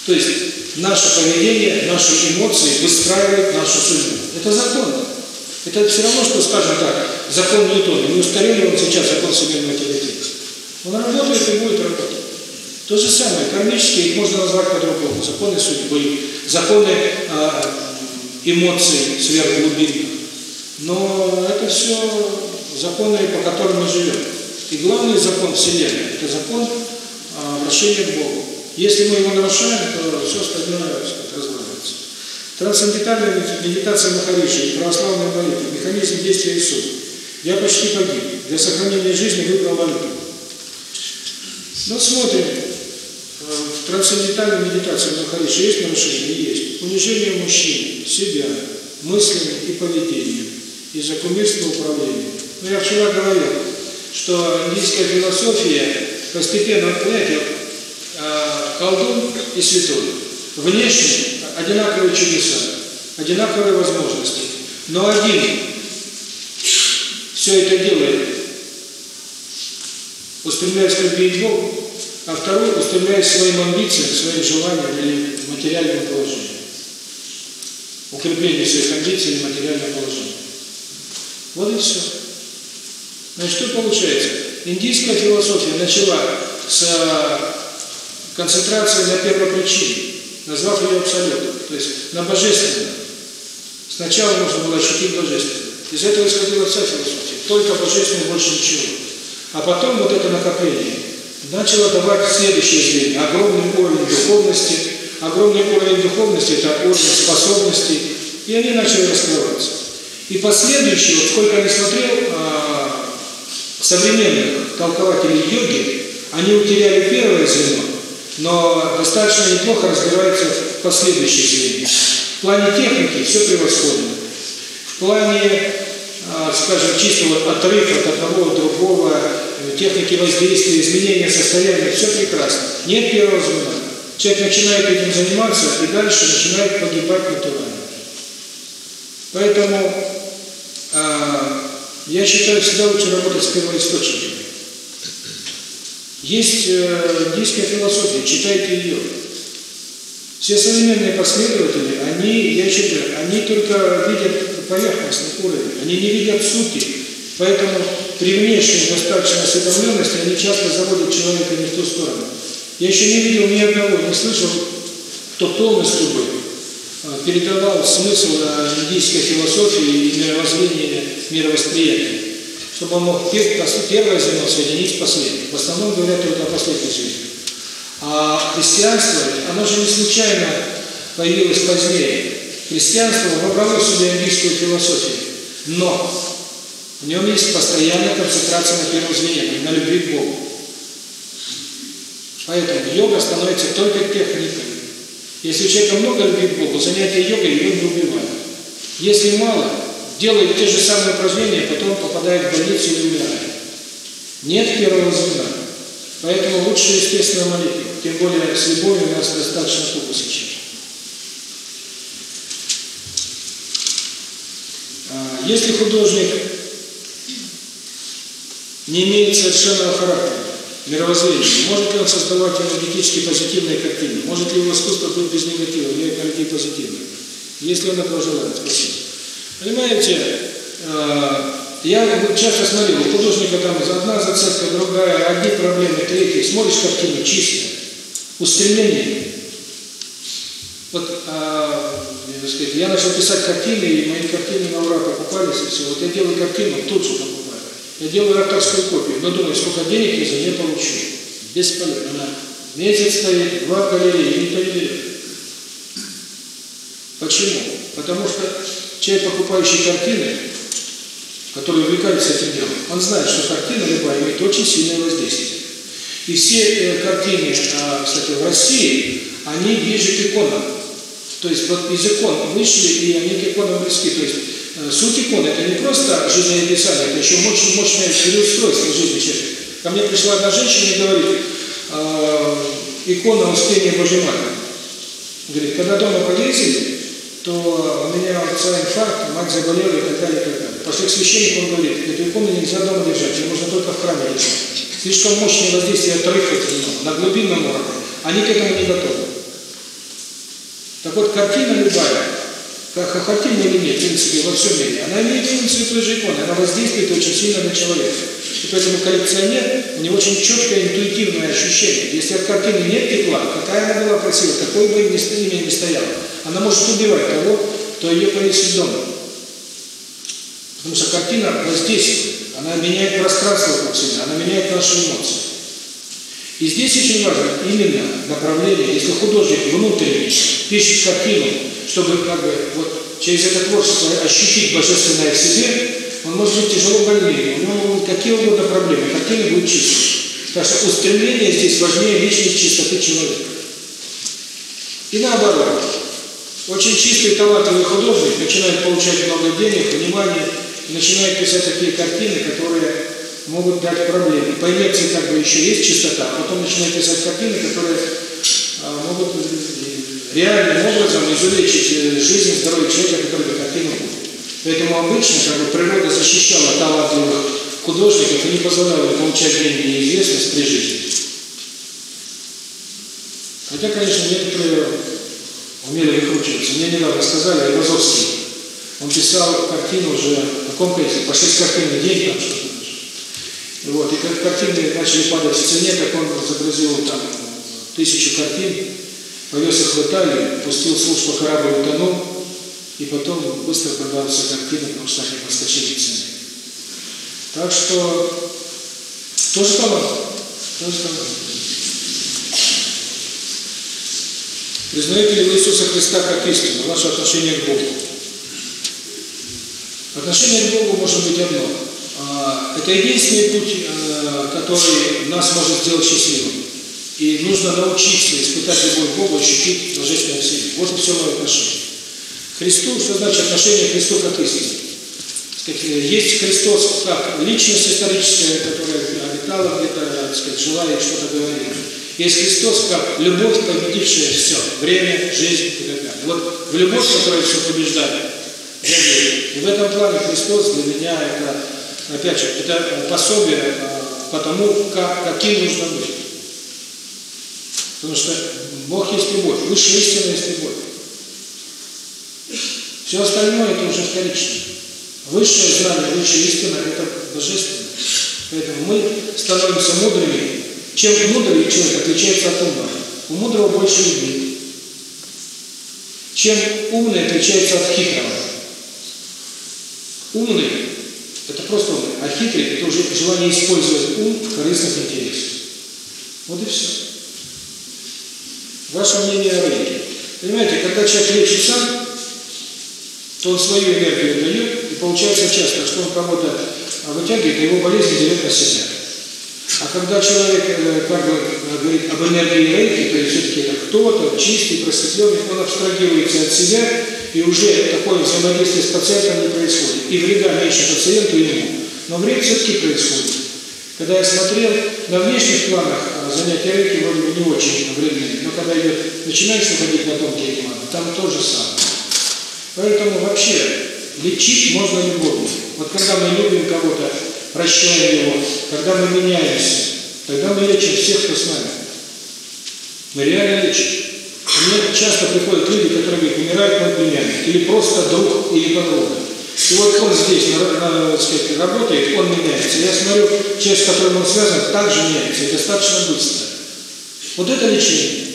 То есть наше поведение, наши эмоции выстраивают нашу судьбу. Это закон. Это все равно, что, скажем так, закон Ньютона. Не устарели он сейчас, закон всемирного тяготения. Он работает и будет работать. То же самое, кармические, их можно назвать по-другому. Законы судьбы, законы э, эмоций сверхглубинных. Но это все законы, по которым мы живем. И главный закон Вселенной – это закон обращения к Богу. Если мы его нарушаем, то все остальное разваливается. Трансцендентальная медитация Махариши, православная молитва, механизм действия Иисуса. Я почти погиб. Для сохранения жизни выбрал молитву. Но смотрим. В трансцендентальной медитации Махариши есть нарушения? Есть. Унижение мужчин, себя, мыслями и поведением из-за кумирства управления. Но я вчера говорил, что индийская философия постепенно, понимаете, колдун и святой. Внешне одинаковые чудеса, одинаковые возможности. Но один все это делает, устремляясь к любви Богу, а второй устремляясь своим амбициям, своим желаниям или материальному положению. Укрепление своих амбиций или материального положения. Вот и все. Значит, что получается? Индийская философия начала с концентрации на первой причине, назвав ее абсолютом, то есть на божественном. Сначала нужно было ощутить божественное. Из этого исходила вся философия. Только божественное, больше ничего. А потом вот это накопление начало давать следующее зрение. Огромный уровень духовности. Огромный уровень духовности – это уровень способностей. И они начали раскрываться. И последующие, вот сколько я не смотрел, а, современных толкователей йоги, они утеряли первое звено, но достаточно неплохо разбираются в последующих звеньях. В плане техники все превосходно. В плане э, скажем, чистого отрыв от одного, другого, э, техники воздействия, изменения состояния, все прекрасно. Нет первого звена. Человек начинает этим заниматься и дальше начинает погибать натурально. Поэтому э, я считаю, всегда лучше работать с первоисточниками. Есть э, индийская философия, читайте ее. Все современные последователи, они, я считаю, они только видят поверхностный уровень, они не видят сути. Поэтому при внешней достаточной осведомленности они часто заводят человека не в ту сторону. Я еще не видел ни одного, не слышал, кто полностью бы а, передавал смысл а, индийской философии и мировоззрения, мировосприятия. Чтобы он мог первое звено соединить с последним. В основном говорят только о последней жизни. А христианство, оно же не случайно появилось позднее. Христианство вобрало в себя индийскую философию, но в нем есть постоянная концентрация на первом звене, на любви к Богу. Поэтому йога становится только техникой. Если у человека много любви к Богу, занятие йогой его не убивает. Если мало, делает те же самые упражнения, потом попадает в больницу и умирает. Нет первого звена. Поэтому лучше естественно молитва. Тем более с любовью у нас достаточно тупо сейчас. А, если художник не имеет совершенного характера, мировоззрения, может ли он создавать энергетически позитивные картины? Может ли его искусство быть без негатива, или энергии позитивной? Если он этого желает. Спасибо. Понимаете, а, я часто смотрю, у художника там одна зацепка, другая, одни проблемы, третьи. Смотришь картину чисто, устремление. Вот а, сказать, я начал писать картины, и мои картины на ура покупались, и все. Вот я делаю картину, тут же покупаю. Я делаю авторскую копию, но думаю, сколько денег я за нее получу. Бесполезно. Она месяц стоит, два в галерее, и не берет. Почему? Потому что человек, покупающий картины, который увлекается этим делом, он знает, что картина любая имеет очень сильное воздействие. И все э, картины, э, кстати, в России, они ближе к иконам. То есть вот из икон вышли, и они к иконам близки. То есть суть иконы – это не просто жизнеописание, это еще очень мощное переустройство жизни человека. Ко мне пришла одна женщина и говорит, э, икона Успения Божьей Матери. Говорит, когда дома повесили, то у меня отца инфаркт, мать заболела и так далее, и так далее. Пошли к он говорит, эту икону нельзя дома держать, ее можно только в храме держать. Слишком мощное воздействие отрыв от нее, на глубинном уровне. Они к этому не готовы. Так вот, картина любая, как хотим или нет, в принципе, во всем мире, она имеет функцию той же иконы, она воздействует очень сильно на человека. И поэтому коллекционер, у него очень четкое интуитивное ощущение. Если от картины нет тепла, какая она была красивая, какой бы имя ни стояла, она может убивать того, кто ее повесит дома. Потому что картина воздействует, она меняет пространство вокруг себя, она меняет наши эмоции. И здесь очень важно именно направление, если художник внутренне пишет картину, чтобы как бы вот через это творчество ощутить божественное в себе, он может быть тяжело больным, у него какие угодно проблемы, картина будет чистой. Так что устремление здесь важнее личной чистоты человека. И наоборот, очень чистый талантливый художник начинает получать много денег, внимания, начинает писать такие картины, которые могут дать проблемы. По инерции как бы еще есть чистота, а потом начинает писать картины, которые а, могут реальным образом изувечить жизнь, здоровье человека, который бы картину будет. Поэтому обычно как бы природа защищала талантливых художников и не позволяла получать деньги и известность при жизни. Хотя, конечно, некоторые умели выкручиваться. Мне недавно сказали, Айвазовский, он писал картину уже на каком количестве, по 6 картин в день, там что-то. Вот, и как картины начали падать в цене, так он загрузил там тысячу картин, повез их в Италию, пустил службу корабль утонул, и потом быстро продал все картины, потому что они подскочили в цене. Так что тоже талант. Тоже талант. Признаете ли вы Иисуса Христа как истину, ваше отношение к Богу? Отношение к Богу может быть одно. Это единственный путь, который нас может сделать счастливым. И нужно научиться испытать любовь к Богу, ощутить божественную силу. Вот и все мое отношение. Христу, что значит отношение к Христу как истину? есть Христос как личность историческая, которая обитала где-то, так сказать, жила и что-то говорила. Есть Христос как любовь, победившая все, время, жизнь и так далее. Вот в любовь, которая все побеждает, я верю. В этом плане Христос для меня это, опять же, это пособие по тому, как, каким нужно быть. Потому что Бог есть любовь, высшая истина есть любовь. Все остальное это уже вторично. Высшее знание, высшая истина – это божественно. Поэтому мы становимся мудрыми. Чем мудрый человек отличается от умного? У мудрого больше любви. Чем умный отличается от хитрого? Умный – это просто а хитрый – это уже желание использовать ум в корыстных интересах. Вот и все. Ваше мнение о рейке. Понимаете, когда человек лечит сам, то он свою энергию дает, и получается часто, что он кого-то вытягивает, а его болезнь берет на себя. А когда человек э, как бы говорит об энергии рейки, то есть все-таки это кто-то чистый, просветленный, он абстрагируется от себя, и уже такое взаимодействие с пациентом не происходит. И вреда меньше пациенту и ему. Но вред все-таки происходит. Когда я смотрел, на внешних планах а, занятия рейки вроде бы не очень вредные, но когда идет, начинаешь выходить на тонкие планы, там то же самое. Поэтому вообще лечить можно любовью. Вот когда мы любим кого-то, прощаем его, когда мы меняемся, тогда мы лечим всех, кто с нами. Мы реально лечим. Мне часто приходят люди, которые говорят, умирает мой племянник, или просто друг, или подруга. И вот он здесь, на, на, сказать, работает, он меняется. Я смотрю, человек, с которым он связан, также меняется, и достаточно быстро. Вот это лечение.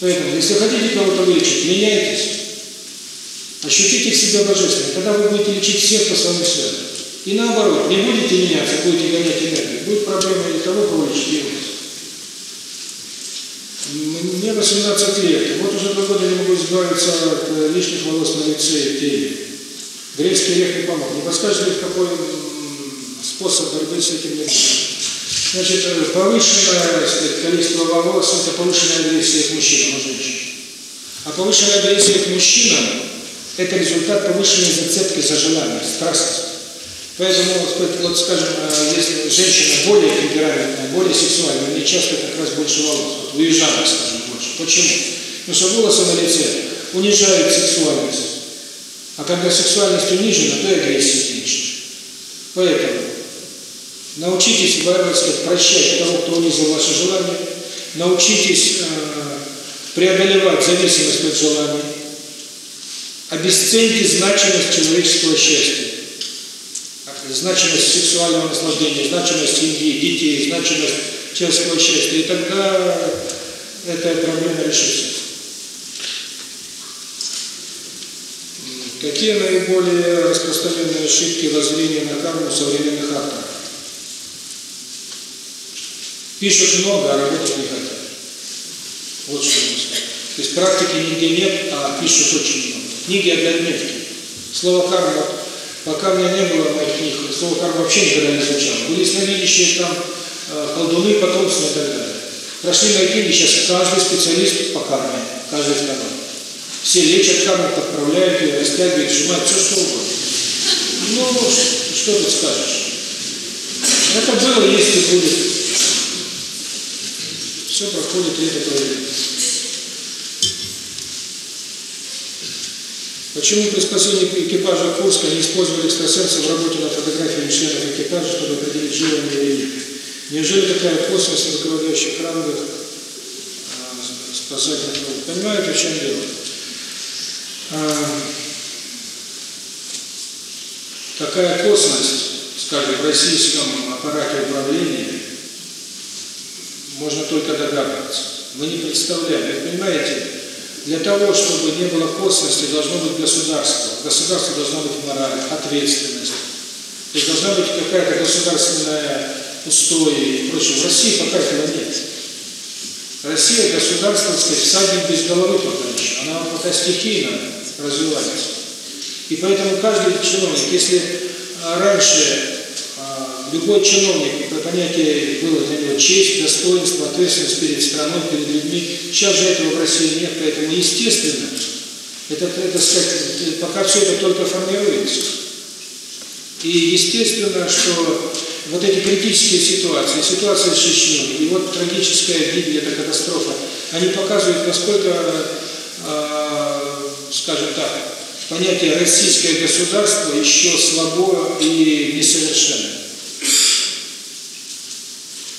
Поэтому, если хотите кого-то вылечить, меняйтесь. Ощутите в себе божественное. Тогда вы будете лечить всех, кто с вами связан. И наоборот, не будете меняться, будете гонять энергию. Будет проблема или того, кого лечить, и Мне 18 лет. Вот уже два года не могу избавиться от э, лишних волос на лице и теле. Грецкий орех не помог. Не подскажете какой способ борьбы с этим не Значит, э, повышенное сказать, количество волос – это повышенная агрессия к мужчинам и женщинам. А повышенная агрессия к мужчинам – это результат повышенной зацепки за желание, страстность. Поэтому, вот скажем, э, если женщина более темпераментная, более сексуальная, у нее часто как раз больше волос. Вот у южанок, скажем, больше. Почему? Потому что волосы на лице унижают сексуальность. А когда сексуальность унижена, то и агрессия меньше. Поэтому научитесь, сказать, прощать того, кто унизил ваше желание, научитесь э, преодолевать зависимость от желаний, обесценьте значимость человеческого счастья, значимость сексуального наслаждения, значимость семьи, детей, значимость человеческого счастья, и тогда эта проблема решится. Какие наиболее распространенные ошибки воззрения на карму современных авторов? Пишут много, а работать не хотят. Вот что сказать. То есть практики нигде нет, а пишут очень много. Книги однодневки. Слово карма, пока у меня не было моих книг, слово карма вообще никогда не звучало. Были сновидящие там э, колдуны, потомственные и так далее. Прошли мои книги, сейчас каждый специалист по карме, каждый второй. Все лечат камеру, подправляют ее, растягивают, сжимают, все что угодно. Ну, что тут скажешь? Это было, есть и будет. Все проходит, и это пройдет. Почему при спасении экипажа Курска не использовали экстрасенсов в работе над фотографиями членов экипажа, чтобы определить, живы или нет? Неужели такая космос в руководящих рангах э, спасательных Понимаете, в чем дело? такая косность, скажем, в российском аппарате управления, можно только догадываться. Вы не представляете, вы понимаете, для того, чтобы не было косности, должно быть государство. Государство должно быть мораль, ответственность. То есть должна быть какая-то государственная устой и прочее. В России пока этого нет. Россия государство, так сказать, всадник без головы пока еще. Она пока стихийно развивается. И поэтому каждый чиновник, если раньше любой чиновник, по понятие было для него честь, достоинство, ответственность перед страной, перед людьми, сейчас же этого в России нет, поэтому естественно, это, это сказать, пока все это только формируется. И естественно, что вот эти критические ситуации, ситуация с Чечней, и вот трагическая гибель, эта катастрофа, они показывают, насколько, э, скажем так, понятие российское государство еще слабо и несовершенно.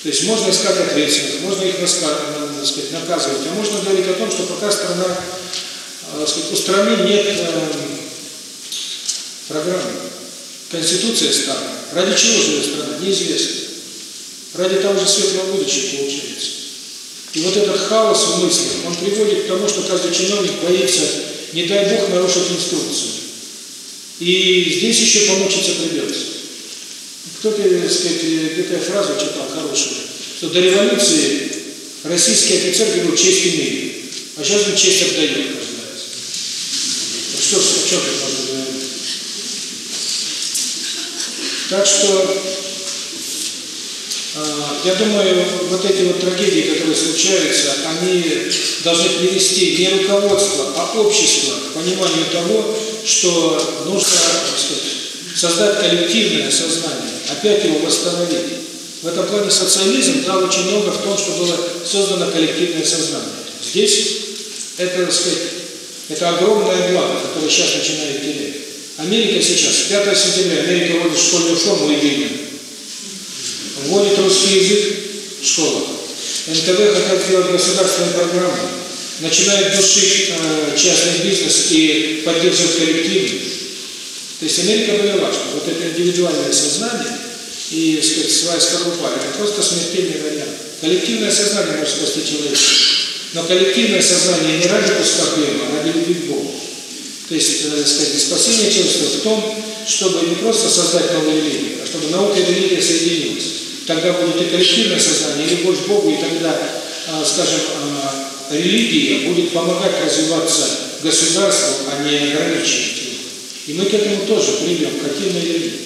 То есть можно искать ответственных, можно их сказать, наказывать, а можно говорить о том, что пока страна, э, сказать, у страны нет э, программы. Конституция старая. Ради чего живет страна? Неизвестно. Ради того же светлого будущего получается. И вот этот хаос в мыслях, он приводит к тому, что каждый чиновник боится, не дай Бог, нарушить инструкцию. И здесь еще помучиться придется. Кто-то, так сказать, где-то фразу читал хорошую, что до революции российский офицер говорил, честь имеет, а сейчас он честь отдает, кажется. Что, что тут можно говорить? Так что, я думаю, вот эти вот трагедии, которые случаются, они должны привести не руководство, а общество к пониманию того, что нужно сказать, создать коллективное сознание, опять его восстановить. В этом плане социализм дал очень много в том, что было создано коллективное сознание. Здесь это, так сказать, это огромное благо, которое сейчас начинает терять. Америка сейчас, 5 сентября, Америка вводит школьную форму единую. Вводит русский язык в школах. НТВ хотят сделать государственную программу. Начинает душить э, частный бизнес и поддерживать коллективный. То есть Америка поняла, что вот это индивидуальное сознание и, сказать, своя скорлупа – это просто смертельный вариант. Коллективное сознание может спасти человека. Но коллективное сознание не ради куска хлеба, а ради любви к Богу. То есть, э, сказать, спасение человечества в том, чтобы не просто создать новую религию, а чтобы наука и религия соединились. Тогда будет и коллективное сознание, и любовь к Богу, и тогда, э, скажем, э, религия будет помогать развиваться государству, а не ограничивать и мы к этому тоже придем, к активной религии.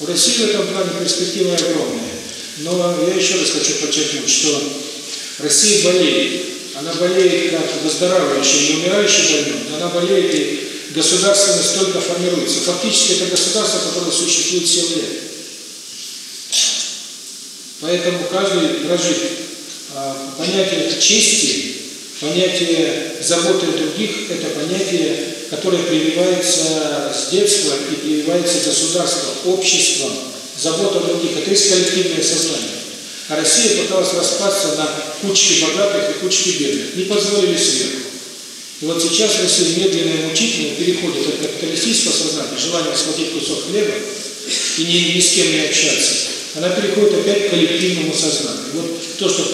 У России в этом плане перспектива огромная. Но я еще раз хочу подчеркнуть, что Россия болеет. Она болеет как выздоравливающий и умирающий больной, она болеет и государственность только формируется. Фактически это государство, которое существует 7 лет. Поэтому каждый дрожит. А, понятие чести, понятие заботы о других – это понятие которое прививается с детства и прививается государством, обществом, забота о других. Это есть коллективное сознание. А Россия пыталась распасться на кучки богатых и кучки бедных. Не позволили сверху. И вот сейчас Россия медленно и мучительно переходит от капиталистического сознания, желания схватить кусок хлеба и ни, ни с кем не общаться. Она переходит опять к коллективному сознанию. Вот то, что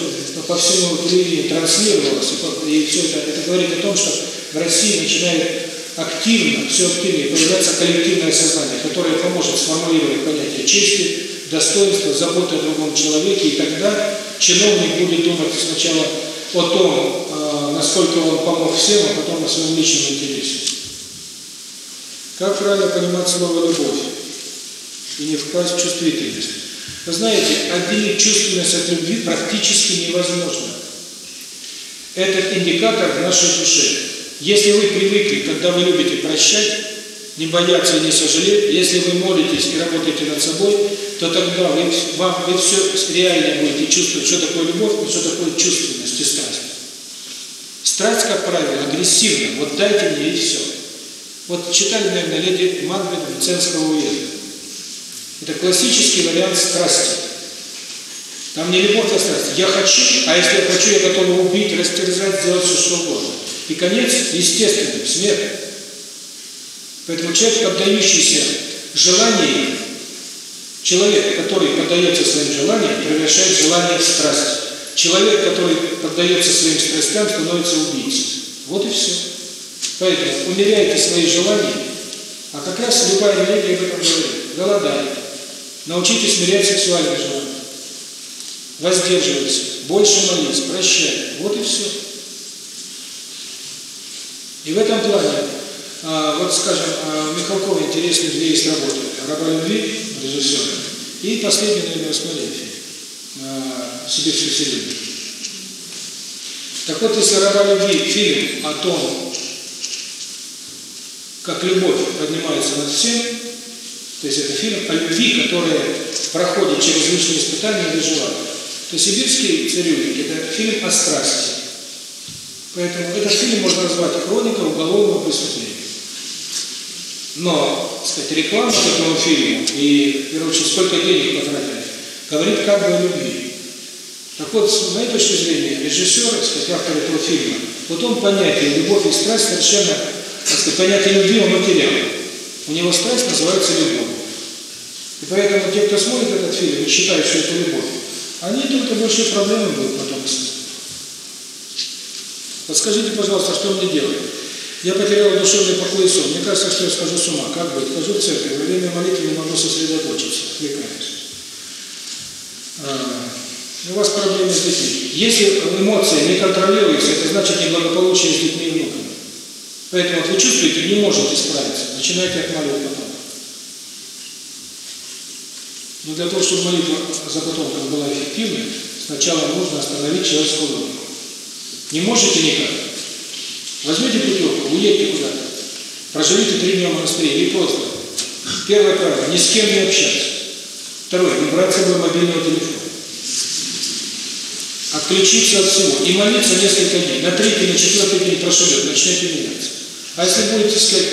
по всему времени транслировалось, и все это, это говорит о том, что в России начинает активно, все активнее появляется коллективное сознание, которое поможет сформулировать понятие чести, достоинства, заботы о другом человеке, и тогда чиновник будет думать сначала о том, э, насколько он помог всем, а потом о своем личном интересе. Как правильно понимать слово «любовь» и не впасть в чувствительность? Вы знаете, отделить чувственность от любви практически невозможно. Этот индикатор в нашей душе. Если вы привыкли, когда вы любите прощать, не бояться и не сожалеть, если вы молитесь и работаете над собой, то тогда вы, вам, вы все реально будете чувствовать, что такое любовь, что такое чувственность и страсть. Страсть, как правило, агрессивна. Вот дайте мне и все. Вот читали, наверное, леди Магбет Виценского уезда. Это классический вариант страсти. Там не любовь, а страсть. Я хочу, а если я хочу, я готов убить, растерзать, сделать все, что угодно. И конец естественный, смерть. Поэтому человек, поддающийся желаниям, человек, который поддается своим желаниям, превращает желание в страсть. Человек, который поддается своим страстям, становится убийцей. Вот и все. Поэтому умеряйте свои желания, а как раз любая религия об этом говорит. Голодай. Научитесь смирять сексуальные желания. Воздерживайся. Больше молись, прощай. Вот и все. И в этом плане, вот скажем, у Михалкова интересные две есть работы. «Раба любви» режиссера и последний, наверное, смотрели фильм «Сибирский вселенной». Так вот, если «Раба любви» фильм о том, как любовь поднимается над всем, То есть это фильм о любви, которая проходит через личные испытания и выживает. То «Сибирский цирюльник» – это фильм о страсти. Поэтому этот фильм можно назвать «Хроника уголовного преступления». Но, так сказать, реклама к этому фильму и, в первую сколько денег потратили, говорит как бы о любви. Так вот, с моей точки зрения, режиссер, так сказать, автор этого фильма, вот он понятие любовь и страсть совершенно, так сказать, понятие любви он потерял. У него страсть называется любовь. И поэтому те, кто смотрит этот фильм и считают, что это любовь, они только большие проблемы будут потом искать. Подскажите, пожалуйста, что мне делать? Я потерял душевный покой и сон. Мне кажется, что я схожу с ума. Как быть? Хожу в церковь, во время молитвы не могу сосредоточиться. Отвлекаюсь. А, у вас проблемы с детьми. Если эмоции не контролируются, это значит неблагополучие с детьми и внуками. Поэтому вот вы чувствуете, не можете справиться. Начинайте отмаливать потом. Но для того, чтобы молитва за потомков была эффективной, сначала нужно остановить человеческую логику. Не можете никак? Возьмите путевку, уедьте куда-то. Проживите три дня в монастыре. И просто. Первое правило. Ни с кем не общаться. Второе. Не брать с собой мобильного телефона. Отключиться от всего. И молиться несколько дней. На третий, на четвертый день прошибет. Начнете меняться. А если будете, сказать,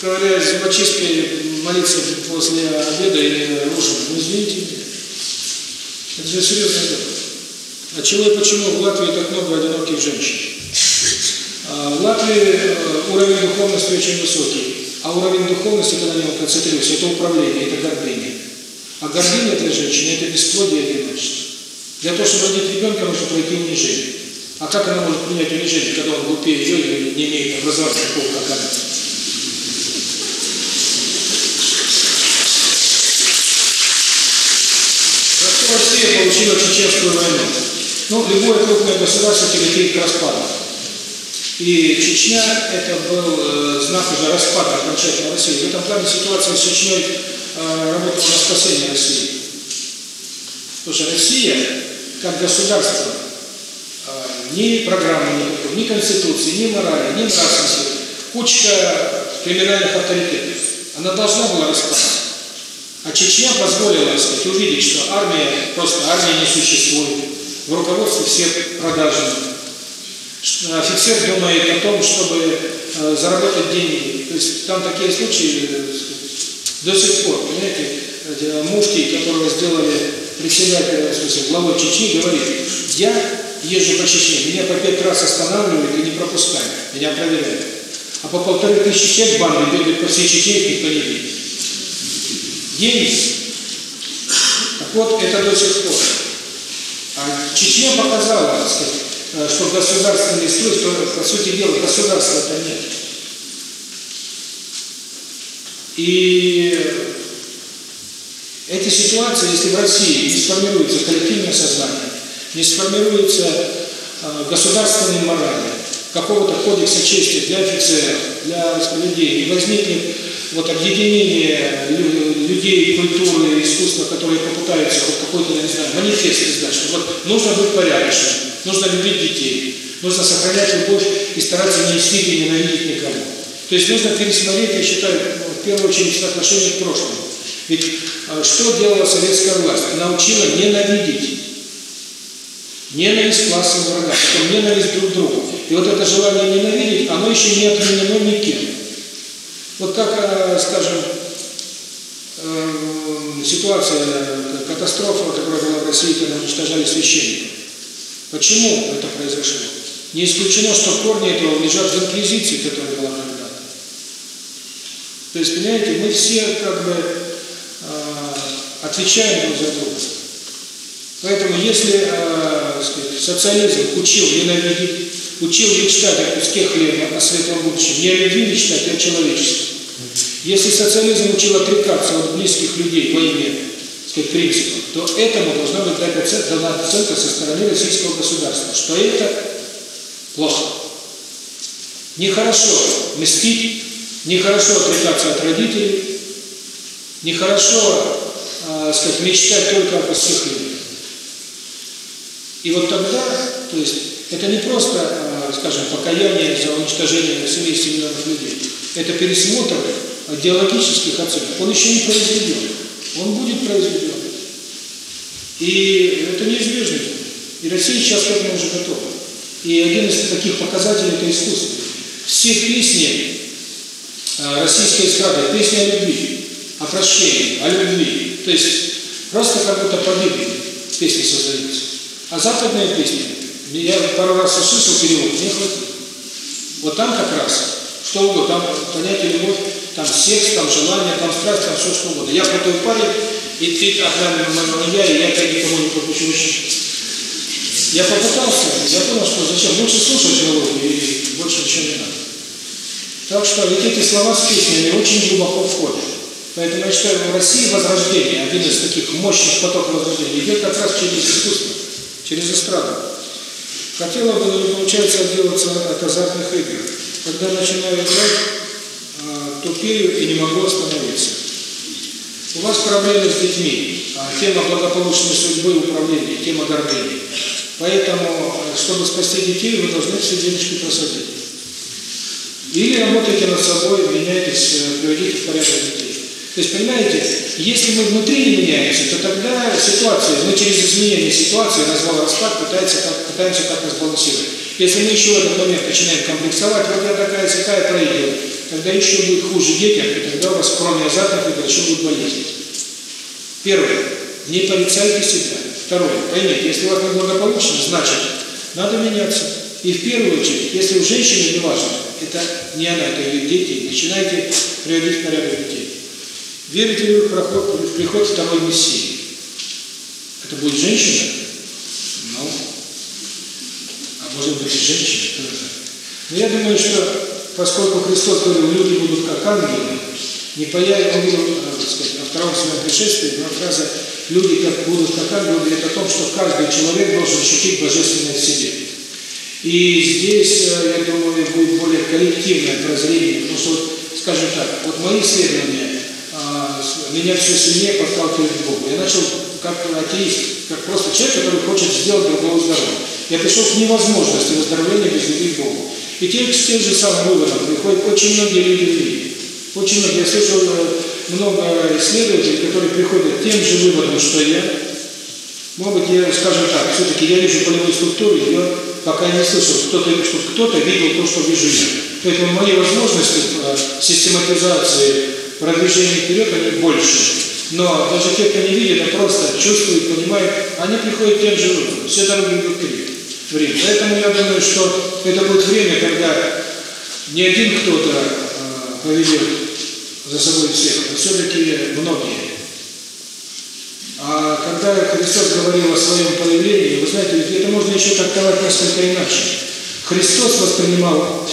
говоря зубочисткой, молиться после обеда или ужина, ну извините. Это же серьезное дело. А чего и почему в Латвии так много одиноких женщин? А в Латвии уровень духовности очень высокий. А уровень духовности, когда на него концентрируется, это управление, это гордыня. А гордыня для женщины – это бесплодие и одиночество. Для того, чтобы родить ребенка, нужно пройти унижение. А как она может принять унижение, когда он глупее ее или не имеет образования такого, как она? Россия получила Чеченскую войну. Ну, любое крупное государство тяготеет к распаду. И Чечня – это был э, знак уже распада окончательно России. В этом плане ситуация с Чечней э, работала на спасение России. Потому что Россия, как государство, ни программы никакой, ни конституции, ни морали, ни нравственности, кучка криминальных авторитетов. Она должна была распасться. А Чечня позволила, так сказать, увидеть, что армия, просто армия не существует. В руководстве все продажные. Офицер думает о том, чтобы э, заработать деньги. То есть там такие случаи э, до сих пор, понимаете, муфтий, которого сделали председателя, в смысле, главой Чечни, говорит, я езжу по Чечне, меня по пять раз останавливают и не пропускают, меня проверяют. А по полторы тысячи человек банды бегают по всей Чечне, их никто не видит денег. Так вот, это до сих пор. А Чечня показала, так сказать, что государственный строй, что, по сути дела, государства это нет. И эти ситуации, если в России не сформируется коллективное сознание, не сформируется э, государственной морали, какого-то кодекса чести для офицеров, для людей, не возникнет вот объединение людей, культуры, искусства, которые попытаются вот какой-то, не знаю, манифест издать, что вот нужно быть порядочным, нужно любить детей, нужно сохранять любовь и стараться не и ненавидеть никого. То есть нужно пересмотреть, я считаю, в первую очередь, отношение к прошлому. Ведь а, что делала советская власть? Научила ненавидеть. Ненависть классового врага, потом ненависть друг к другу. И вот это желание ненавидеть, оно еще не отменено никем. Вот как, э, скажем, э, ситуация, катастрофа, которая была в России, когда уничтожали священников. Почему это произошло? Не исключено, что корни этого лежат в инквизиции, которая была когда-то. То есть, понимаете, мы все как бы э, отвечаем друг за друга. Поэтому если э, сказать, социализм учил ненавидеть, учил мечтать о куске хлеба, о светлом будущем, не о любви мечтать, а о человечестве. Если социализм учил отрекаться от близких людей во имя сказать, принципов, то этому должна быть дана оценка со стороны российского государства, что это плохо. Нехорошо мстить, нехорошо отрекаться от родителей, нехорошо э, сказать, мечтать только о куске хлеба. И вот тогда, то есть, это не просто, э, скажем, покаяние за уничтожение 70 миллионов людей, это пересмотр идеологических оценок, он еще не произведен. Он будет произведен. И это неизбежно. И Россия сейчас к этому уже готова. И один из таких показателей – это искусство. Все песни российской эстрады, песни о любви, о прощении, о любви. То есть просто как будто по песни создаются. А западные песни, я пару раз услышал перевод, не хватит. Вот там как раз, что угодно, там понятие любовь, там секс, там желание, там страсть, там все что угодно. Я крутой парень, и ты охраняешь меня, и я опять никому не пропущу Я попытался, я понял, что зачем, лучше слушать мелодию, и больше ничего не надо. Так что ведь эти слова с песнями очень глубоко входят. Поэтому я считаю, в России возрождение, один из таких мощных потоков возрождения, идет как раз через искусство, через эстраду. Хотела бы, но не получается отделаться от азартных игр. Когда начинаю играть, тупею и не могу остановиться. У вас проблемы с детьми, тема благополучной судьбы управления, тема гордыни. Поэтому, чтобы спасти детей, вы должны все денежки просадить. Или работайте над собой, меняйтесь, приводите в порядок детей. То есть, понимаете, если мы внутри не меняемся, то тогда ситуация, мы через изменение ситуации, развал распад, пытаемся как, пытаемся как-то сбалансировать. Если мы еще в этот момент начинаем комплексовать, вот я такая, всякая пройдет, тогда еще будет хуже детям, и тогда у вас кроме азартных игр еще будут болезни. Первое. Не порицайте себя. Второе. Поймите, если у вас неблагополучно, значит, надо меняться. И в первую очередь, если у женщины не важно, это не она, это ее дети, начинайте приводить порядок детей. Верите ли вы в приход второй Мессии? Это будет женщина? Ну, а может быть и женщина, знает. Но я думаю, что поскольку Христос говорил, люди будут как ангелы, не появится, говорил, так сказать, о втором своем пришествии, но фраза «люди как будут как ангелы» говорит о том, что каждый человек должен ощутить божественное в себе. И здесь, я думаю, будет более коллективное прозрение, потому что, вот, скажем так, вот мои исследования меня все сильнее подталкивают к Богу. Я начал как атеист, как просто человек, который хочет сделать другого здоровья. Я пришел к невозможности выздоровления без любви к Богу. И тем, с тем же самым выводом приходят очень многие люди в мире. Очень многие. Я слышал много исследователей, которые приходят к тем же выводам, что я. Может быть, я, скажем так, все-таки я вижу полевую структуру, я пока не слышал, кто-то, что кто-то видел то, что вижу я. Поэтому мои возможности систематизации продвижения вперед, они больше. Но даже те, кто не видит, а просто чувствует, понимает, они приходят тем же выводам. Все дороги идут к Рим. Поэтому я думаю, что это будет время, когда не один кто-то э, поведет за собой всех, а все-таки многие. А когда Христос говорил о своем появлении, вы знаете, это можно еще трактовать несколько иначе. Христос воспринимал,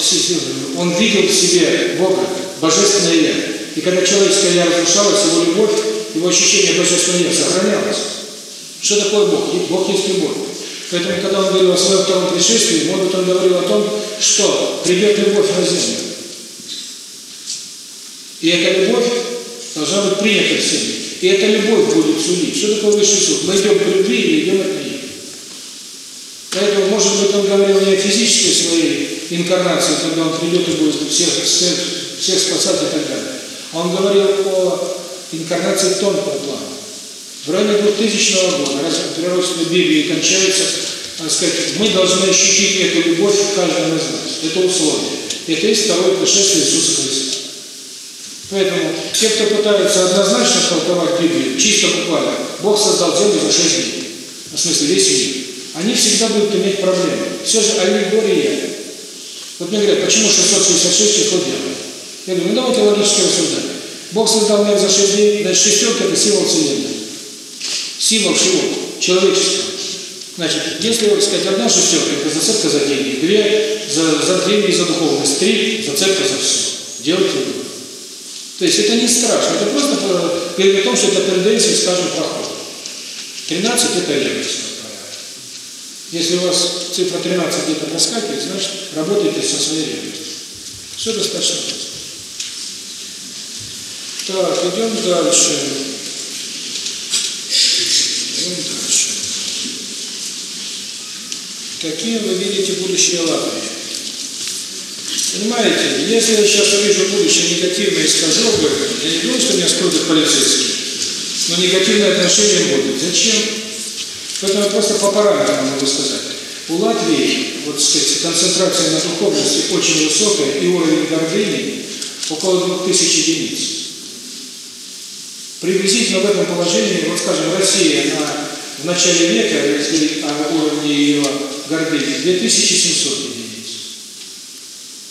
Он видел в себе Бога, Божественное Я. И когда человеческое Я разрушалось, его любовь, его ощущение Божественного Я сохранялось. Что такое Бог? Бог есть любовь. Поэтому, когда он говорил о своем втором пришествии, может быть, он говорил о том, что придет любовь на землю. И эта любовь должна быть принята всеми. И эта любовь будет судить. Что такое высший суд? Мы идем к любви или идем от нее? Поэтому, может быть, он говорил не о физической своей инкарнации, когда он придет и будет всех, всех, всех спасать и так далее. А он говорил о инкарнации тонкого плана. В районе 2000 года, раз пророчество Библии кончается, так сказать, мы должны ощутить эту любовь в каждом из нас. Это условие. Это есть второе пришествие Иисуса Христа. Поэтому те, кто пытаются однозначно толковать Библию, чисто буквально, Бог создал землю за шесть дней, в смысле весь мир, они всегда будут иметь проблемы. Все же аллегория. Вот мне говорят, почему 666 число дьявола? Я говорю, ну давайте логически рассуждать. Бог создал мир за шесть дней, значит шестерка – это символ Вселенной. Символ чего? Человечества. Значит, если, сказать, одна шестерка – это зацепка за деньги, две – за, за деньги за духовность, три – зацепка за все. Делайте выбор. То есть это не страшно, это просто говорит о том, что это тенденция, скажем, прохода. 13 – это ревность, Если у вас цифра 13 где-то проскакивает, значит, работайте со своей ревностью. Все достаточно просто. Так, идем дальше. Идем дальше. Какие вы видите будущее Латвии? Понимаете, если я сейчас увижу будущее негативное и скажу об этом, я не думаю, что меня скрутят полицейские. Но негативное отношение будет. Зачем? Поэтому я просто по параметрам могу сказать. У Латвии, вот сказать, концентрация на духовности очень высокая, и уровень гордыни около 2000 единиц. Приблизительно в этом положении, вот скажем, Россия на, в начале века, если о уровне ее гордыни, 2700 единиц.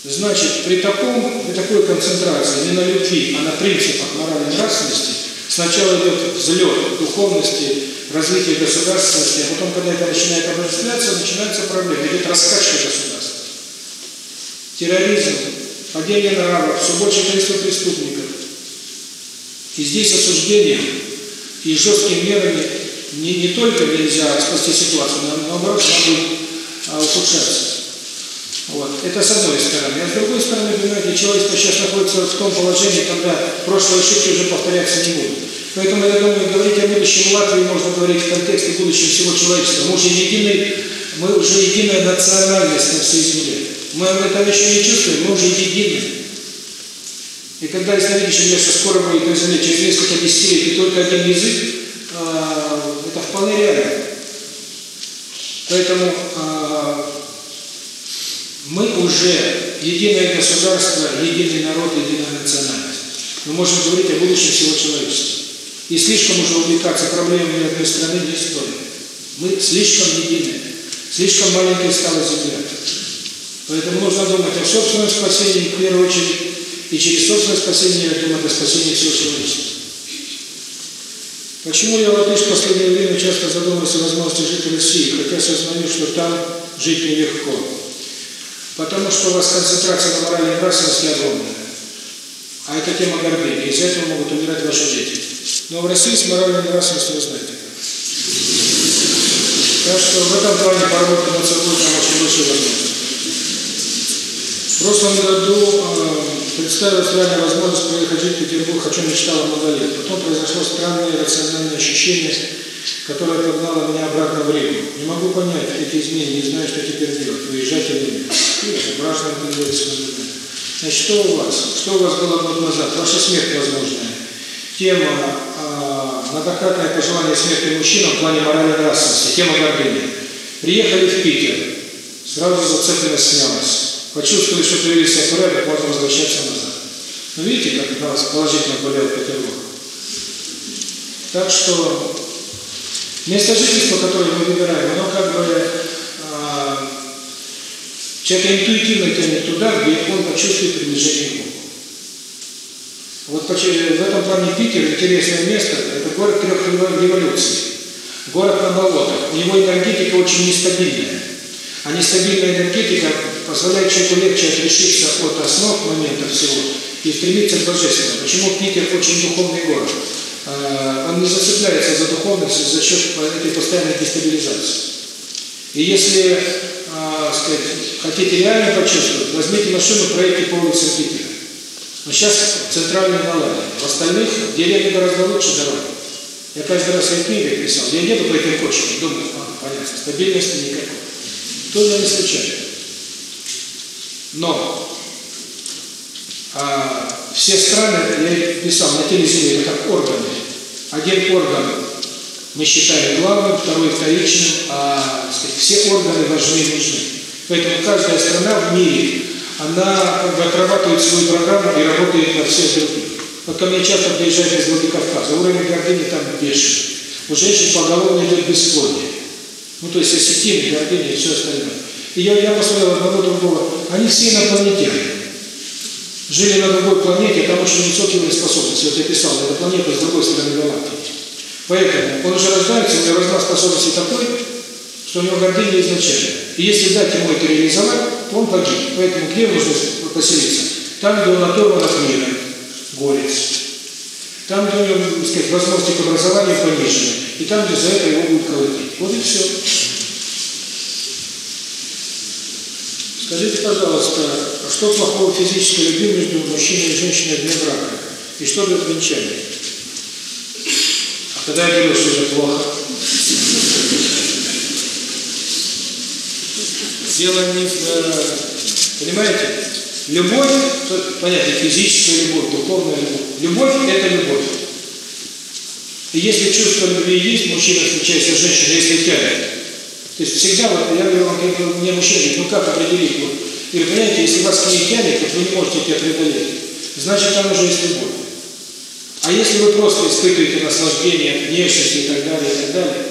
Значит, при, таком, при такой концентрации не на любви, а на принципах моральной нравственности сначала идет взлет духовности, развитие государственности, а потом, когда это начинает обостряться, начинаются проблемы, идет раскачка государства. Терроризм, падение нравов, все большее количество преступников. И здесь осуждением и жесткими мерами не, не только нельзя спасти ситуацию, но наоборот, она будет а, ухудшаться. Вот. Это с одной стороны. А с другой стороны, понимаете, человечество сейчас находится в том положении, когда прошлые ошибки уже повторяться не будут. Поэтому, я думаю, говорить о будущем Латвии можно говорить в контексте будущего всего человечества. Мы уже единый, мы уже единая национальность на всей земле. Мы об этом еще не чувствуем, мы уже едины. И когда исторически леса скоро будет земле через несколько десятилетий только один язык, это вполне реально. Поэтому мы уже единое государство, единый народ, единая национальность. Мы можем говорить о будущем всего человечества. И слишком уже увлекаться проблемами одной страны не стоит. Мы слишком едины. Слишком маленькой стала земля. Поэтому нужно думать о собственном спасении в первую очередь, и через собственное спасение думать о спасении всего человечества. Почему я латыш в последнее время часто задумываюсь о возможности жить в России, хотя сознаю, что там жить нелегко? Потому что у вас концентрация на моральной нравственности огромная. А это тема гордыни. Из-за этого могут умирать ваши дети. Но в России с моральной нравственностью вы знаете. Так что в этом плане поработать над собой там очень большие возможности. В прошлом году э, представилась реальная возможность приехать жить в Петербург, о чем мечтала много лет. Потом произошло странное рациональное ощущение, которое погнало меня обратно в Ригу. Не могу понять эти изменения, не знаю, что теперь делать, выезжать или нет. Граждан Значит, что у вас? Что у вас было год назад? Ваша смерть возможная. Тема э, многократное пожелание смерти мужчинам в плане моральной нравственности, тема гордыни. Приехали в Питер, сразу зацепленность снялась. Почувствовали, что привели себя в порядок, можно возвращаться назад. Ну, видите, как на вас положительно болел Петербург. Так что место жительства, которое мы выбираем, оно как бы э, человек интуитивно тянет туда, где он почувствует приближение к Богу. Вот в этом плане Питер интересное место, это город трех революций. Город на болотах. У него энергетика очень нестабильная. А нестабильная энергетика позволяет человеку легче отрешиться от основ момента всего и стремиться к божественному. Почему Питер очень духовный город? Он не зацепляется за духовность за счет этой постоянной дестабилизации. И если, сказать, хотите реально почувствовать, возьмите машину, проедьте по улицам Питера. Но сейчас центральный наладен. В остальных деревни гораздо лучше дороги. Я каждый раз свои книги писал. Я еду по этим кочкам, думаю, а, понятно, стабильности никакой. Тоже не случайно. Но а, все страны, я писал, на теле Земли, это как органы. Один орган мы считаем главным, второй вторичным, а сказать, все органы важны и нужны. Поэтому каждая страна в мире, она как бы отрабатывает свою программу и работает на всех других. Вот ко мне часто приезжают из Владикавказа, уровень гордыни там бешеный. У женщин поголовно идет бесплодие. Ну, то есть осетины, гордыня и все остальное. И я, я посмотрел одного другого, они все инопланетяне. Жили на другой планете, там очень высокие способности. Вот я писал, это планета с другой стороны галактики. Поэтому он уже рождается, у него размах способности такой, что у него гордыня изначально. И если дать ему это реализовать, то он погиб. Поэтому где нужно поселиться? Там, где он оторван от мира, горец. Там, где у него, так сказать, возможности к образованию понижены. И там, где за это его будут колотить. Вот и все. Скажите, пожалуйста, а что плохого физической любви между мужчиной и женщиной вне брака? И что для венчания? А когда я говорю, что это плохо? Дело не в... Понимаете? Любовь, понятно, физическая любовь, духовная любовь. Любовь – это любовь. И если чувство любви есть, мужчина встречается с женщиной, если тянет. То есть всегда, вот я говорю мне мужчина говорит, ну как определить? Вот, и понимаете, если вас к ней тянет, вот вы не можете это преодолеть, значит там уже есть любовь. А если вы просто испытываете наслаждение от внешности и так далее, и так далее,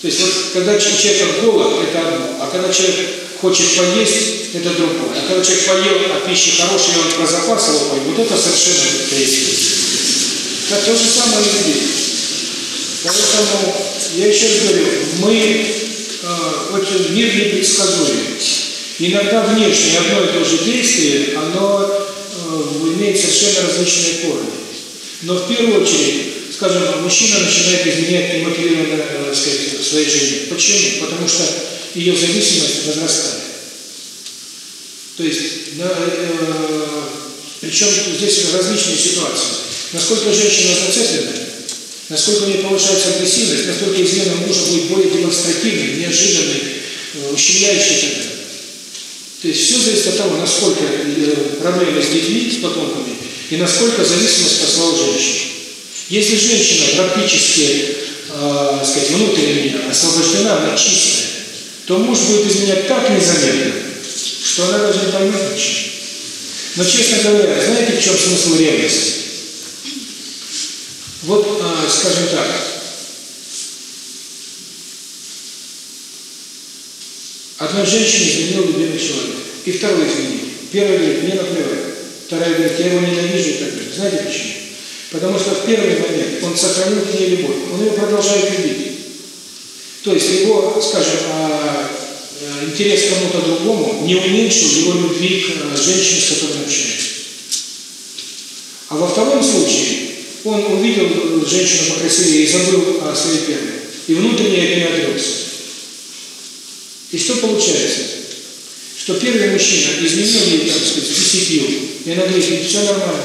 то есть вот когда человек голод, это одно, а когда человек хочет поесть, это другое. А когда человек поел, а пища хорошая, и он про запас его поел, вот это совершенно третье. Так то же самое и здесь. Поэтому, я еще раз говорю, мы, э, вот мир непредсказуем. Иногда внешне одно и то же действие, оно э, имеет совершенно различные корни. Но в первую очередь, скажем, мужчина начинает изменять немотивированно э, сказать, своей жене. Почему? Потому что ее зависимость возрастает. То есть, да, э, причем здесь различные ситуации. Насколько женщина зацеплена, насколько у нее повышается агрессивность, настолько измена мужа будет более демонстративной, неожиданной, э, ущемляющей так далее. То есть все зависит от того, насколько э, проблемы с детьми, с потомками, и насколько зависимость пошла у женщин. Если женщина практически, э, сказать, внутренне освобождена, она чистая, то муж будет изменять так незаметно, что она даже не поймет ничего. Но, честно говоря, знаете, в чем смысл ревности? Вот, э, скажем так, одной женщине изменил любимый человек, и второй изменил. Первый говорит, мне наплевать. Вторая говорит, я его ненавижу и так далее. Знаете почему? Потому что в первый момент он сохранил к ней любовь, он ее продолжает любить. То есть его, скажем, интерес к кому-то другому не уменьшил его любви к женщине, с которой он общается. А во втором случае он увидел женщину покрасивее и забыл о своей первой. И внутренне от нее отрекся. И что получается? Что первый мужчина изменил ей, так сказать, десятью, и она говорит, все нормально.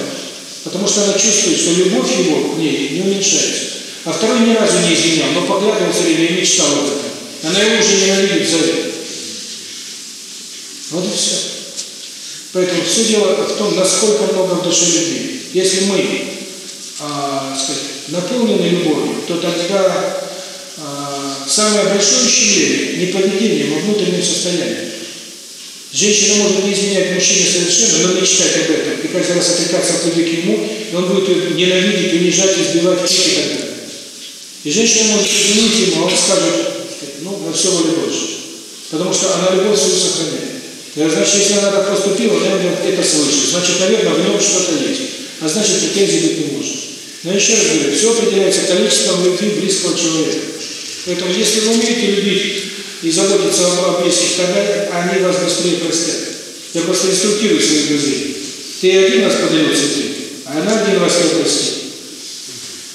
Потому что она чувствует, что любовь его к ней не уменьшается. А второй ни разу не изменял, но поглядывал все время и мечтал об этом. Она его уже ненавидит за это. Вот и все. Поэтому все дело в том, насколько много в душе любви. Если мы а, сказать, наполнены любовью, то тогда а, самое большое ущемление не поведением, а внутренним состоянием. Женщина может не изменять мужчине совершенно, но мечтать об этом. И каждый раз отрекаться от любви к нему, и он будет ее ненавидеть, унижать, избивать, пить и так далее. И женщина может изменить ему, а он скажет, ну, на все воля больше. Потому что она любовь свою сохраняет. И, значит, если она так поступила, наверное, это слышит. Значит, наверное, в нем что-то есть. А значит, претензий быть не может. Но еще раз говорю, все определяется количеством любви близкого человека. Поэтому, если вы умеете любить и заботиться о близких, тогда они вас быстрее простят. Я просто инструктирую своих друзей. Ты один раз подарил цветы, а она один раз тебя простит.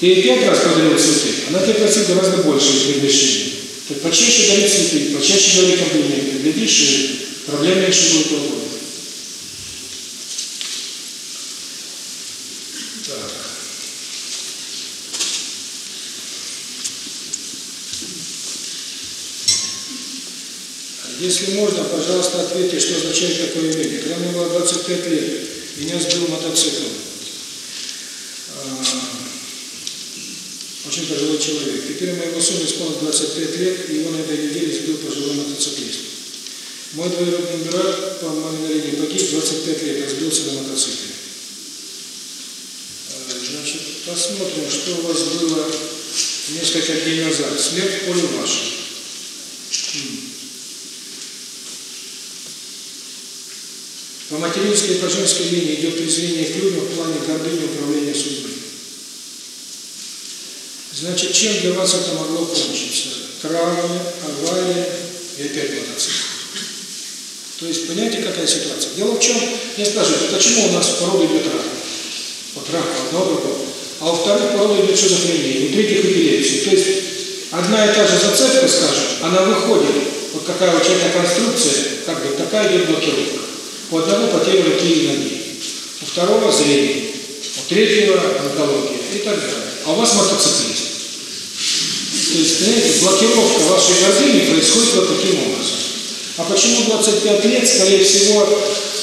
Ты пять раз подарил цветы, она тебе простит гораздо больше прегрешений. Так почаще дарить цветы, почаще дарить комплименты. Глядишь, и проблем меньше будет у Если можно, пожалуйста, ответьте, что означает такое явление. Когда мне было 25 лет, меня сбил мотоцикл. Очень пожилой человек. Теперь моему сыну исполнилось 25 лет, и его на этой неделе сбил пожилой мотоциклист. Мой двоюродный брат по моему нарению погиб 25 лет, разбился на мотоцикле. Значит, посмотрим, что у вас было несколько дней назад. Смерть в поле вашей. По материнской и по женской линии идет трезвение к людям в плане гордыни управления судьбой. Значит, чем для вас это могло кончиться? Травмы, авария и опять мотоцикл. То есть, понимаете, какая ситуация? Дело в чем, я спрашиваю, почему у нас порода идет рак? Вот рак одного другого. А во-вторых, порода идет шизофрения, у третьих эпилепсия. То есть, одна и та же зацепка, скажем, она выходит, вот какая у человека конструкция, как бы такая идет блокировка. У одного потеря руки и ноги, у второго зрение, у третьего онкология и так далее. А у вас мотоциклист. То есть, понимаете, блокировка вашей гордыни происходит вот таким образом. А почему 25 лет? Скорее всего,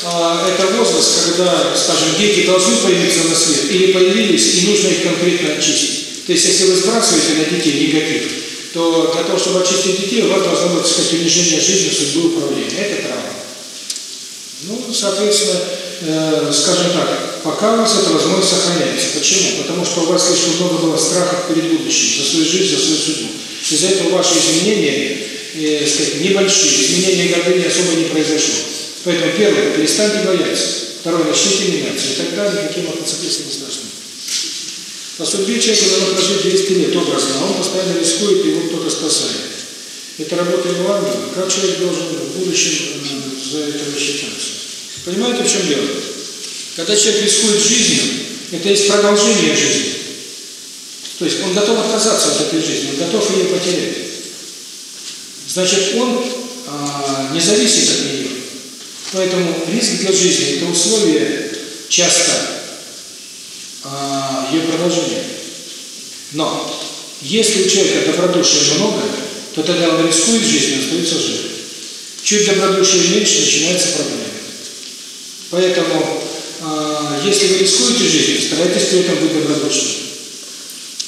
а, это возраст, когда, скажем, дети должны появиться на свет или появились, и нужно их конкретно очистить. То есть, если вы сбрасываете на детей негатив, то для того, чтобы очистить детей, у вас должно быть, так сказать, унижение жизни, судьбы, управления. Это травма. Ну, соответственно, э, скажем так, пока у вас эта возможность сохраняется. Почему? Потому что у вас слишком много было страхов перед будущим, за свою жизнь, за свою судьбу. Из-за этого ваши изменения, э, сказать, небольшие, изменения гордыни особо не произошло. Поэтому первое, перестаньте бояться. Второе, начните меняться. И тогда никаким мотоциклистам не страшно. По судьбе человека надо прожить 200 лет образно, а он постоянно рискует, и его кто-то спасает. Это работа ангела. Как человек должен в будущем э, за это рассчитаться? Понимаете, в чем дело? Когда человек рискует жизнью, это есть продолжение жизни. То есть он готов отказаться от этой жизни, он готов ее потерять. Значит, он а, не зависит от нее. Поэтому риск для жизни – это условие часто а, ее продолжения. Но если у человека добродушия много, то тогда он рискует жизнью, остается жив. Чуть добродушия меньше, начинается проблема. Поэтому, э, если вы рискуете жизнью, старайтесь при этом быть добродушным.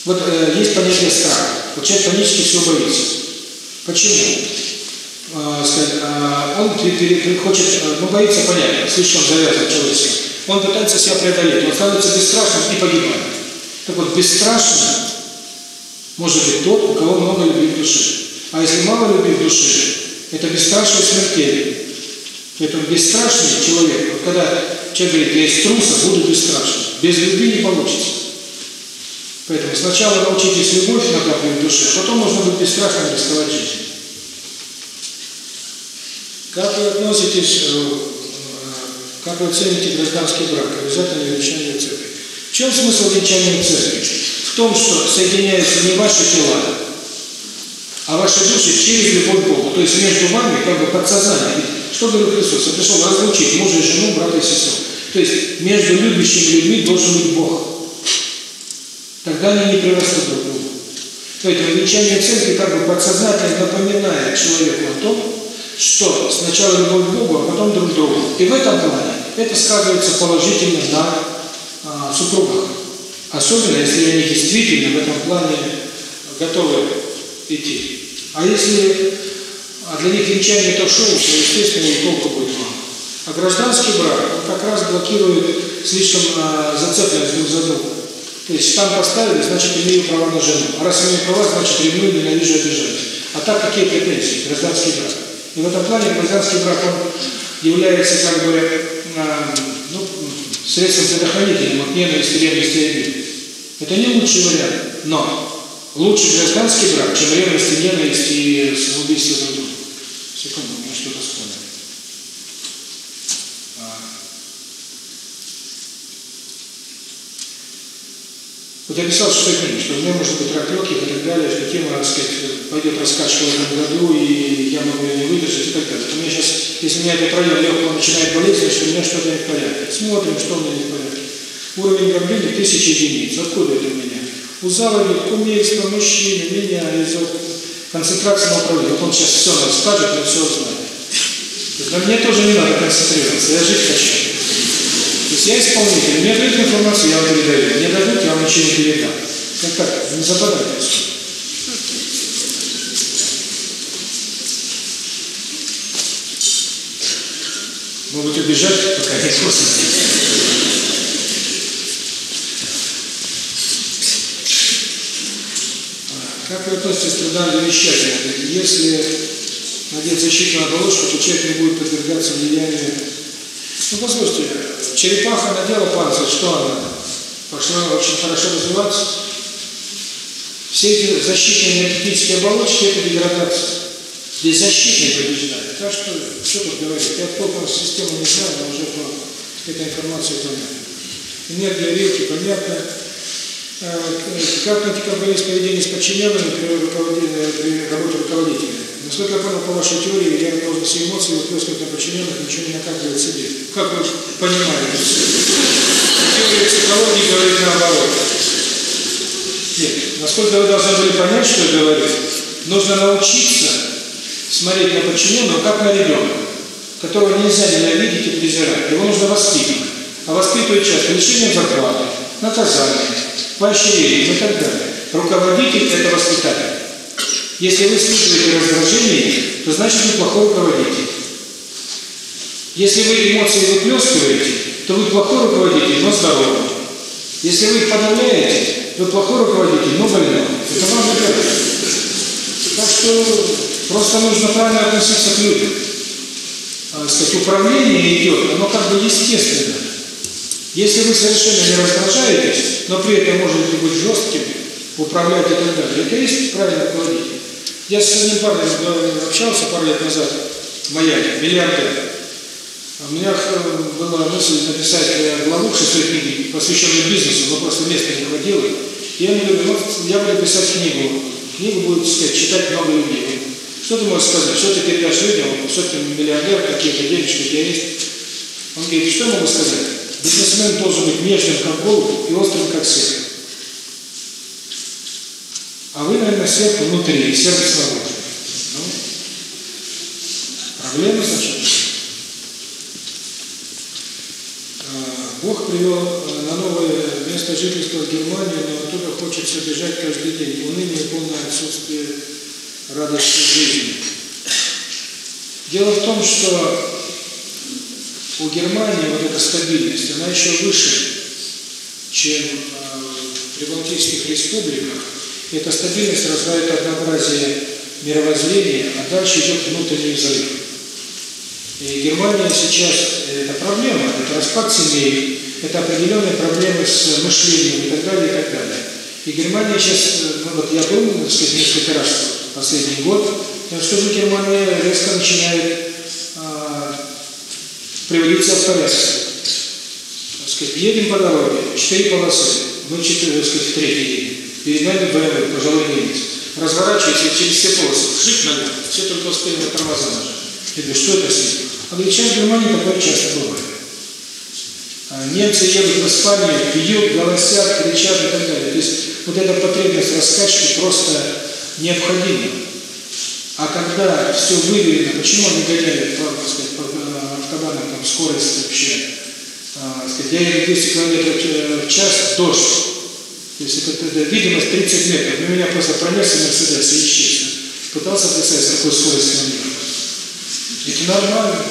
Вот э, есть понятие страха. Вот человек панически все боится. Почему? Э, сказать, э, он хочет, ну, боится понятно, слишком завязан человечество. Он пытается себя преодолеть, он становится бесстрашным и погибает. Так вот, бесстрашным может быть тот, у кого много любви в душе. А если мало любви в душе, это бесстрашие смертельно. Поэтому бесстрашный человек, вот когда человек говорит, я из труса буду бесстрашным, без любви не получится. Поэтому сначала научитесь любовь накапливать в душе, потом можно быть бесстрашным рисковать жизнью. Как вы относитесь, э, э, как вы оцените гражданский брак, обязательно венчание церкви? В чем смысл венчания церкви? В том, что соединяются не ваши тела, а ваши души через любовь к Богу. То есть между вами как бы подсознание. Что говорил Христос? Он пришел разлучить мужа и жену, брата и сестру. То есть между любящими людьми должен быть Бог. Тогда они не прирастут друг к другу. Поэтому венчание церкви как бы подсознательно напоминает человеку о том, что сначала любовь к Богу, а потом друг к другу. И в этом плане это сказывается положительно на а, супругах. Особенно, если они действительно в этом плане готовы идти. А если а для них венчание то шоу, то, естественно, толку будет мало. А гражданский брак он как раз блокирует слишком а, зацепленность друг за друга. То есть там поставили, значит, имею право на жену. А раз имею права, значит, ревную, ненавижу, обижаюсь. А так какие претензии? Гражданский брак. И в этом плане гражданский брак, он является как бы а, ну, средством предохранительным от ненависти, ревности и обиды. Это не лучший вариант, но лучше гражданский брак, чем ревность и ненависть и самоубийство друг друга. Секунду, меня что-то вспомнил. Вот я писал шестой книге, что у меня может быть рак легких и так далее, что тема, так сказать, пойдет раскачка в этом году, и я могу ее не выдержать и так далее. У меня сейчас, если у меня этот район легкого начинает болеть, значит, у меня что-то не в порядке. Смотрим, что у меня не в порядке. Уровень давления тысячи единиц. Откуда это у меня? У заводи, кумейство, мужчины, меня, из концентрация на. Вот он сейчас все нам скажет, мы все узнаем. Но мне тоже не надо концентрироваться, я жить хочу. То есть я исполнитель, мне дают информацию, я вам передаю. Мне дадут, я вам ничего не передам. Как так? Не западайтесь. Могут убежать, пока не поздно. Как вы относитесь к трудам вещателя? Если надеть защитную оболочку, то человек не будет подвергаться влиянию. Ну, послушайте, черепаха надела панцирь, что она? Пошла очень хорошо развиваться. Все эти защитные энергетические оболочки – это деградация. Здесь защитные побеждают. Так что, что тут говорить? Я толком систему не знаю, но уже по этой информации понятно. Энергия вилки понятна. Как найти компромисс поведения с подчиненными при, при работе руководителя? Насколько я понял по вашей теории, я должен все эмоции выплескивать на подчиненных, ничего не накапливать себе. Как вы понимаете? Теория психологии говорит наоборот. Нет, насколько вы должны были понять, что я говорю, нужно научиться смотреть на подчиненного, как на ребенка. которого нельзя ненавидеть и презирать. Его нужно воспитывать. А воспитывать часто лишением зарплаты, наказанием, поощрением и так далее. Руководитель – это воспитатель. Если вы испытываете раздражение, то значит вы плохой руководитель. Если вы эмоции выплескиваете, то вы плохой руководитель, но здоровый. Если вы их подавляете, вы плохой руководитель, но больной. Это вам выбирать. Так что просто нужно правильно относиться к людям. А, сказать, управление идет, оно как бы естественно. Если вы совершенно не раздражаетесь, но при этом можете быть жестким, управлять и так далее, это есть правильный руководитель. Я с одним парнем общался пару лет назад, моя миллиардер. У меня была мысль написать главу шестой книги, посвященную бизнесу, но просто места не хватило. И я ему говорю, вот я буду писать книгу. Книгу будут сказать, читать много людей. Что ты можешь сказать? Что ты передашь людям? Ты миллиардер, какие-то денежки у тебя есть? Он говорит, что я могу сказать? Бизнесмен должен быть нежным, как голубь, и острым, как серп. А вы, наверное, серп внутри, серп снаружи. Ну, проблема, значит. Бог привел на новое место жительства в Германию, но оттуда хочется бежать каждый день. Уныние, полное отсутствие радости жизни. Дело в том, что у Германии вот эта стабильность, она еще выше, чем в Прибалтийских республиках. И эта стабильность развивает однообразие мировоззрения, а дальше идет внутренний взрыв. И Германия сейчас – это проблема, это распад семей, это определенные проблемы с мышлением и так далее, и так далее. И Германия сейчас, ну вот я был, так сказать, несколько раз последний год, я скажу, Германия резко начинает приводить себя в порядок. Так сказать, едем по дороге, четыре полосы, мы четыре, так сказать, третий день. Перед нами БМВ, пожилой немец. Разворачивается через все полосы, жить надо, все только успели на тормоза нажать. Я говорю, что это с ним? Англичане в Германии такое часто бывает. Немцы едут в Испанию, пьют, голосят, кричат и так далее. То есть вот эта потребность раскачки просто необходима. А когда все выверено, почему они гоняют так сказать, автобанам там скорость вообще? А, я еду 200 км в час, дождь. То есть это, видимость 30 метров. Но меня просто пронес Мерседес и исчез. Пытался представить, с какой скоростью он ехал. Это нормально.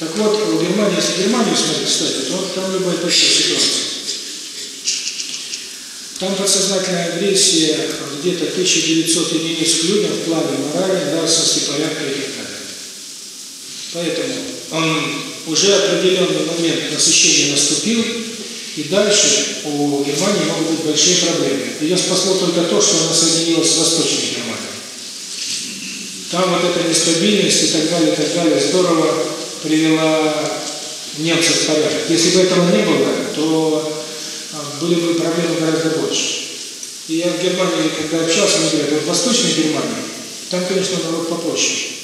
Так вот, в Германии, если Германию смотреть, кстати, то там любая точная ситуация. Там подсознательная агрессия где-то 1900 единиц к людям в плане морали, нравственности, порядка и так далее. Поэтому он уже определенный момент насыщения наступил, и дальше у Германии могут быть большие проблемы. Ее спасло только то, что она соединилась с Восточной Германией. Там вот эта нестабильность и так далее, и так далее, здорово привела немцев в порядок. Если бы этого не было, то были бы проблемы гораздо больше. И я в Германии, когда общался, мне говорят, вот в Восточной Германии, там, конечно, народ попроще.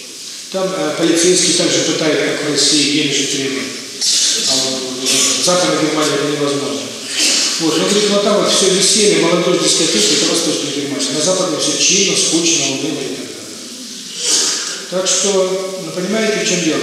Там э, полицейский также пытает, как в России, денежные требует. А в Западной это невозможно. Вот, он говорит, ну там вот все веселье, молодежь, дискотека, это Восточная Германия. На Западной все чинно, скучно, уныло и так далее. Так что, ну, понимаете, в чем дело?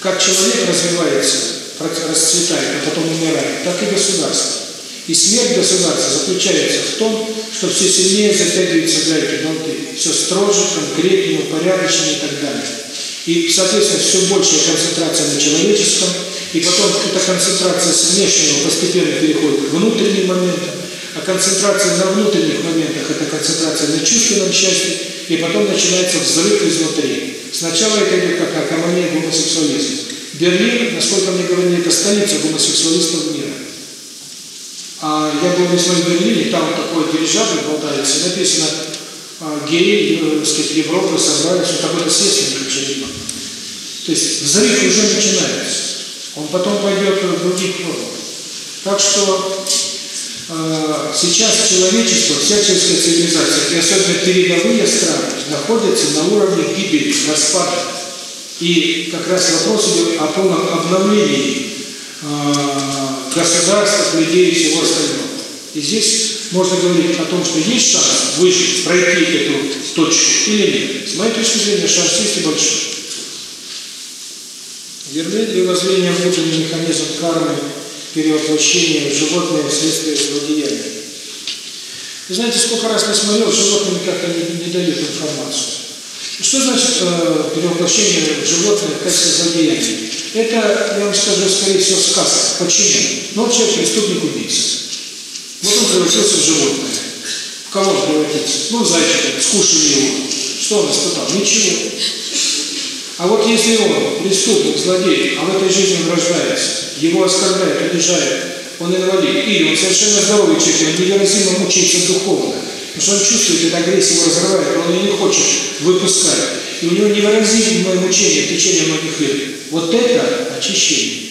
Как человек развивается, расцветает, а потом умирает, так и государство. И смерть государства заключается в том, что все сильнее затягиваются гайки, болты, все строже, конкретнее, упорядочнее и так далее. И, соответственно, все большая концентрация на человеческом, и потом эта концентрация с внешнего постепенно переходит к внутренним моментам, а концентрация на внутренних моментах – это концентрация на чувственном счастье, и потом начинается взрыв изнутри. Сначала это идет как акомания гомосексуализма. Берлин, насколько мне говорили, это столица гомосексуалистов мира. А я был весной в Берлине, там такой дирижабль болтается, написано геи, так сказать, Европы собрались, вот такой-то следственник очередной. То есть взрыв уже начинается. Он потом пойдет в других формах. Так что э, сейчас человечество, вся человеческая цивилизация, и особенно передовые страны, находятся на уровне гибели, распада. И как раз вопрос идет о полном обновлении э, государств, людей и всего остального. И здесь можно говорить о том, что есть шанс выжить, пройти эту точку или нет. С моей точки зрения, шанс есть и большой. Верны ли воззрение внутренний механизм кармы перевоплощения в животное вследствие злодеяния? Вы знаете, сколько раз я смотрел, животным как-то не, не дают информацию. Что значит э, перевоплощение в животное в качестве злодеяния? Это, я вам скажу, скорее всего, сказка. Почему? Ну, вот человек преступник-убийца. Вот он превратился в животное. В кого он превратится? Ну, зайчика, скушали его. Что он испытал? Ничего. А вот если он преступник, злодей, а в этой жизни он рождается, его оскорбляют, унижают, он инвалид, или он совершенно здоровый человек, он невыразимо мучается духовно, потому что он чувствует, эта агрессия его разрывает, он ее не хочет выпускать, и у него невыразимое мучение в течение многих лет. Вот это очищение.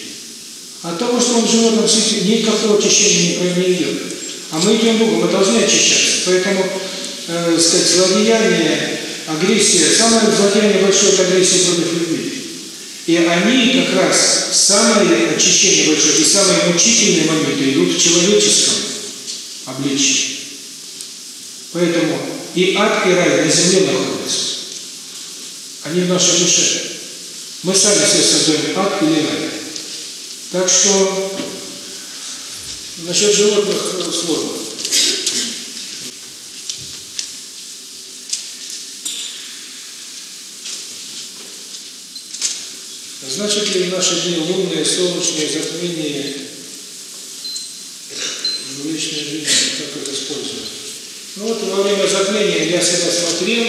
От того, что он в животном свете, никакого очищения не идет. А мы идем Богу, мы должны очищаться. Поэтому, э, сказать, злодеяние, агрессия, самое злодеяние большое – это агрессия против любви. И они как раз, самое очищение большое и самые мучительные моменты идут в человеческом обличии. Поэтому и ад, и рай на земле находятся. Они в нашей душе. Мы сами себе создаем ад или рай. Так что насчет животных сложно. Значит ли в наши дни лунные, солнечные затмения в личной жизни, как это использовать? Ну вот во время затмения я себя смотрел,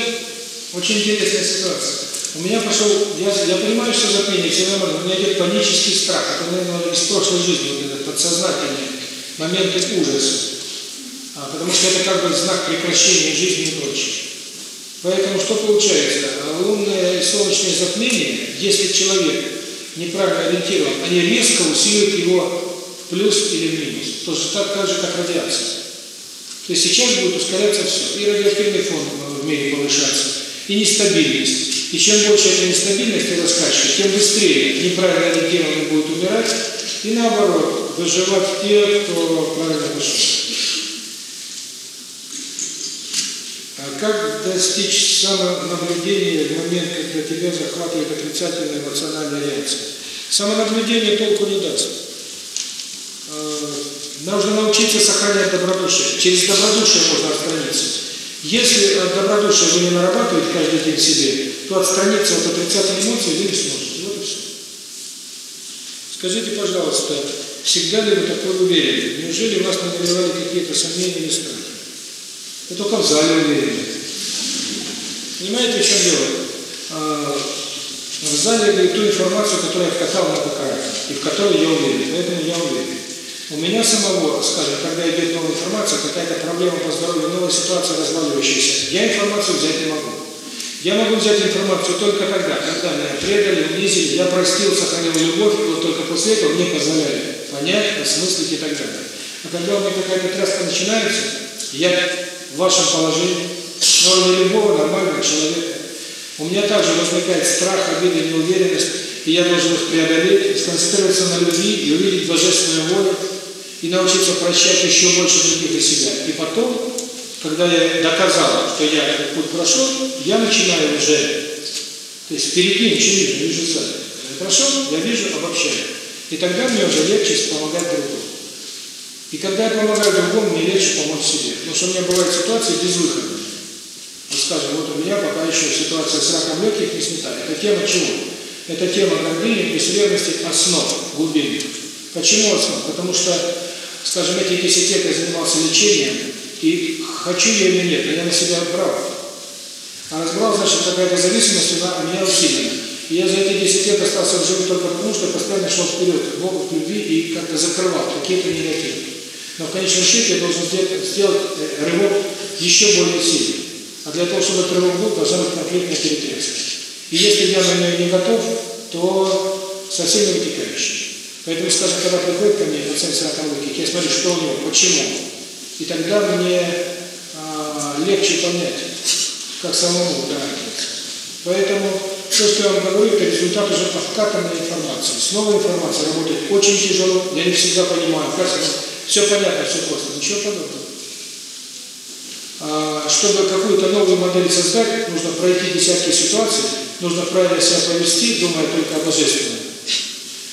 очень интересная ситуация. У меня пошел, я, я понимаю, что затмение все нормально, у меня идет панический страх, это, наверное, из прошлой жизни, вот этот подсознательный моменты ужаса. А, потому что это как бы знак прекращения жизни и прочее. Поэтому что получается? Лунное и солнечное затмение, если человек неправильно ориентирован, они резко усиливают его плюс или минус. Тоже так, так же, как радиация. То есть сейчас будет ускоряться все. И радиоактивный фон в мире повышаться, и нестабильность. И чем больше этой нестабильности и раскачки, тем быстрее неправильно ориентированный будет умирать, и наоборот, выживать те, кто правильно пошел. А как достичь самонаблюдения в момент, когда тебя захватывает отрицательная эмоциональная реакция? Самонаблюдение толку не даст. Нужно научиться сохранять добродушие. Через добродушие можно отстраниться. Если от добродушия вы не нарабатываете каждый день себе, то отстраниться от отрицательной эмоции вы не сможете. Скажите, пожалуйста, всегда ли вы такой уверены? Неужели вас навевали какие-то сомнения или страхи? Вы только в зале уверены. Понимаете, в чем дело? А, в зале я говорю ту информацию, которую я вкатал на ПКР, и в которой я уверен. Поэтому я уверен. У меня самого, скажем, когда идет новая информация, какая-то проблема по здоровью, новая ситуация разваливающаяся, я информацию взять не могу. Я могу взять информацию только тогда, когда меня предали, унизили, я простил, сохранил любовь, вот только после этого мне позволяли понять, осмыслить и так далее. А когда у меня какая-то тряска начинается, я в вашем положении, но не любого нормального человека, у меня также возникает страх, обида, неуверенность, и я должен их преодолеть, сконцентрироваться на любви и увидеть божественную волю, и научиться прощать еще больше других и себя. И потом, когда я доказал, что я этот путь прошел, я начинаю уже, то есть впереди ничего не вижу, вижу сзади. Я прошел, я вижу, обобщаю. И тогда мне уже легче помогать другому. И когда я помогаю другому, мне легче помочь себе. Потому что у меня бывают ситуации безвыходные. Вот скажем, вот у меня пока еще ситуация с раком легких не снята. Это тема чего? Это тема гордыни, бессмертности, основ глубины. Почему основ? Потому что скажем, эти 10 лет я занимался лечением, и хочу я или нет, я на себя брал. А разбрал, значит, какая-то зависимость, она меня усилена. И я за эти 10 лет остался в живых только потому, что постоянно шел вперед, к Богу, к любви и как-то закрывал какие-то негативы. Но в конечном счете я должен сделать, сделать рывок еще более сильный. А для того, чтобы этот рывок был, должна быть конкретная перетряска. И если я на нее не готов, то совсем не вытекающий. Поэтому, скажем, когда приходит ко мне пациент с раком я смотрю, что у него, почему. И тогда мне а, легче понять, как самому удариться. Поэтому все, что я вам говорю, это результат уже подкатанной информации. С новой информацией работать очень тяжело, я не всегда понимаю, как все понятно, все просто, ничего подобного. А, чтобы какую-то новую модель создать, нужно пройти десятки ситуаций, нужно правильно себя повести, думая только о божественном.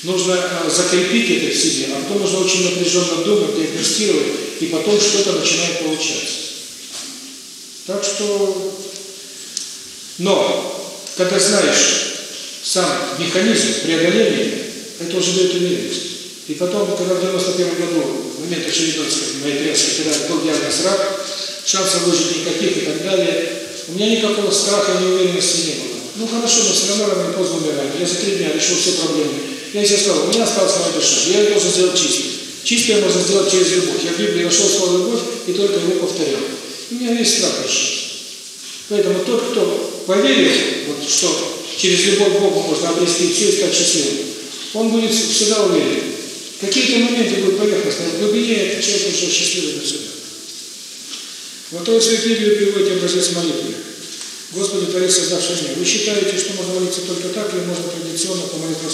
Нужно закрепить это в себе, а потом нужно очень напряженно думать, диагностировать, и потом что-то начинает получаться. Так что, но, когда знаешь сам механизм преодоления, это уже дает уверенность. И потом, когда в 91 году, в момент Шевидонской, моей тряски, когда был диагноз рак, шансов выжить никаких и так далее, у меня никакого страха и неуверенности не было. Ну хорошо, мы все равно рано поздно умираем. Я за три дня решил все проблемы. Я себе сказал, у меня осталась моя душа, я ее должен сделать чистой. Чистое можно сделать через любовь. Я в Библии нашел слово любовь и только его повторял. У меня весь страх исчез. Поэтому тот, кто поверил, вот, что через любовь к Богу можно обрести все и стать счастливым, он будет всегда уверен. Какие-то моменты будут поверхностные, в глубине этот человек уже счастливый навсегда. Вот вы свою Библию переводите образец молитвы. Господи, Творец, создавший мир. Вы считаете, что можно молиться только так, или можно традиционно по молитве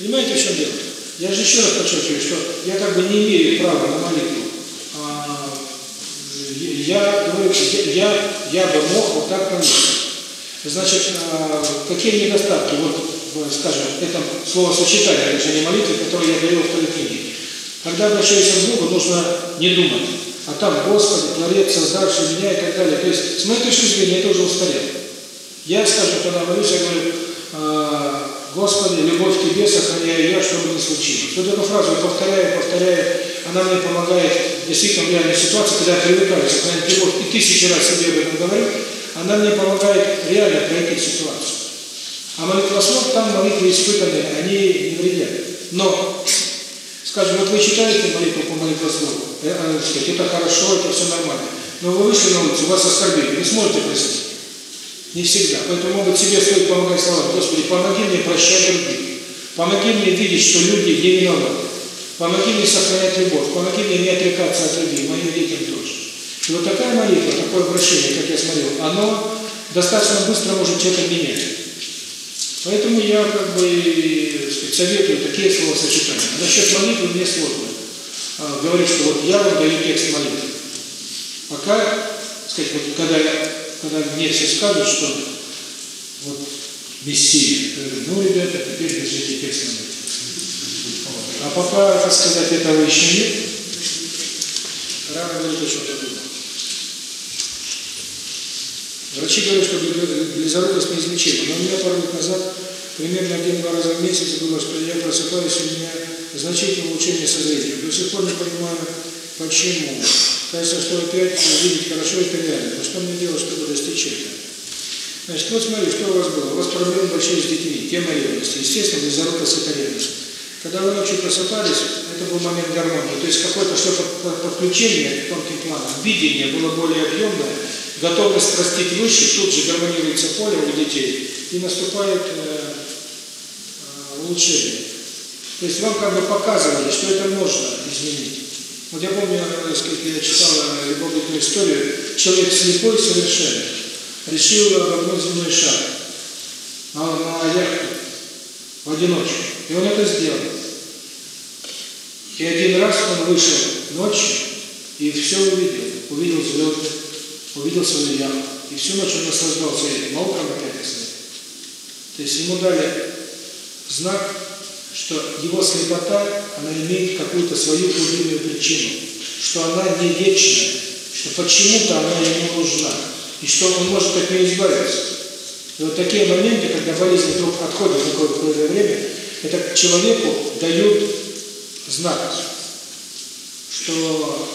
Понимаете, в чем дело? Я же еще раз подчеркиваю, что я как бы не имею права на молитву. А, я я, я бы мог вот так молиться. Значит, а, какие недостатки? Вот, скажем, это словосочетание, это же не молитвы, которое я говорил в той. Когда обращаешься к Богу, нужно не думать. А там Господи, Творец, создавший меня и так далее. То есть, с моей точки зрения, это уже устарело. Я, скажем, когда молюсь, я говорю, «А, Господи, любовь к Тебе, сохраняю я, чтобы не случилось. Вот эту фразу повторяю, повторяю, она мне помогает действительно в реальной ситуации, когда я привыкаю сохранять любовь и тысячи раз себе об этом говорю, она мне помогает реально пройти ситуацию. А молитвослов, там молитвы испытанные, они не вредят. Но, скажем, вот вы читаете молитву по молитвослову, э, э, это хорошо, это все нормально. Но вы вышли на улицу, вас оскорбили, не сможете простить. Не всегда. Поэтому могут себе стоит помогать словами. Господи, помоги мне прощать других. Помоги мне видеть, что люди не виноваты. Помоги мне сохранять любовь. Помоги мне не отрекаться от людей, моим детям тоже. И вот такая молитва, такое обращение, как я смотрел, оно достаточно быстро может человека менять. Поэтому я как бы сказать, советую такие словосочетания. Насчет молитвы мне сложно а, говорить, что вот я вам даю текст молитвы. Пока, сказать, вот когда когда мне все скажут, что вот Мессия, ну, ребята, теперь держите текст на А пока, так сказать, этого еще нет, рано говорить о чем-то другом. Врачи говорят, что близорукость неизлечима, но у меня пару лет назад, примерно один-два раза в месяц было, что я просыпаюсь, у меня значительное улучшение со зрением. До сих пор не понимаю, почему. Кажется, что опять видеть хорошо это реально. Но что мне делать, чтобы достичь этого? Значит, вот смотри, что у вас было. У вас проблемы большие с детьми, тема ревности. Естественно, близорукость – это ревность. Когда вы ночью просыпались, это был момент гармонии. То есть какое-то что-то подключение тонким планом, видение было более объемное, готовность простить выше, тут же гармонируется поле у детей, и наступает э, э, улучшение. То есть вам как бы показывали, что это можно изменить. Вот я помню, сказать, я читал любопытную историю, человек слепой совершенно решил обогнуть земной шар на, на яхту в одиночку. И он это сделал. И один раз он вышел ночью и все увидел. Увидел звезды, увидел свою яхту. И всю ночь он наслаждался этим. А утром опять То есть ему дали знак что его слепота, она имеет какую-то свою глубинную причину, что она не вечная, что почему-то она ему нужна, и что он может от нее избавиться. И вот такие моменты, когда болезнь вдруг отходит на какое-то время, это человеку дают знак, что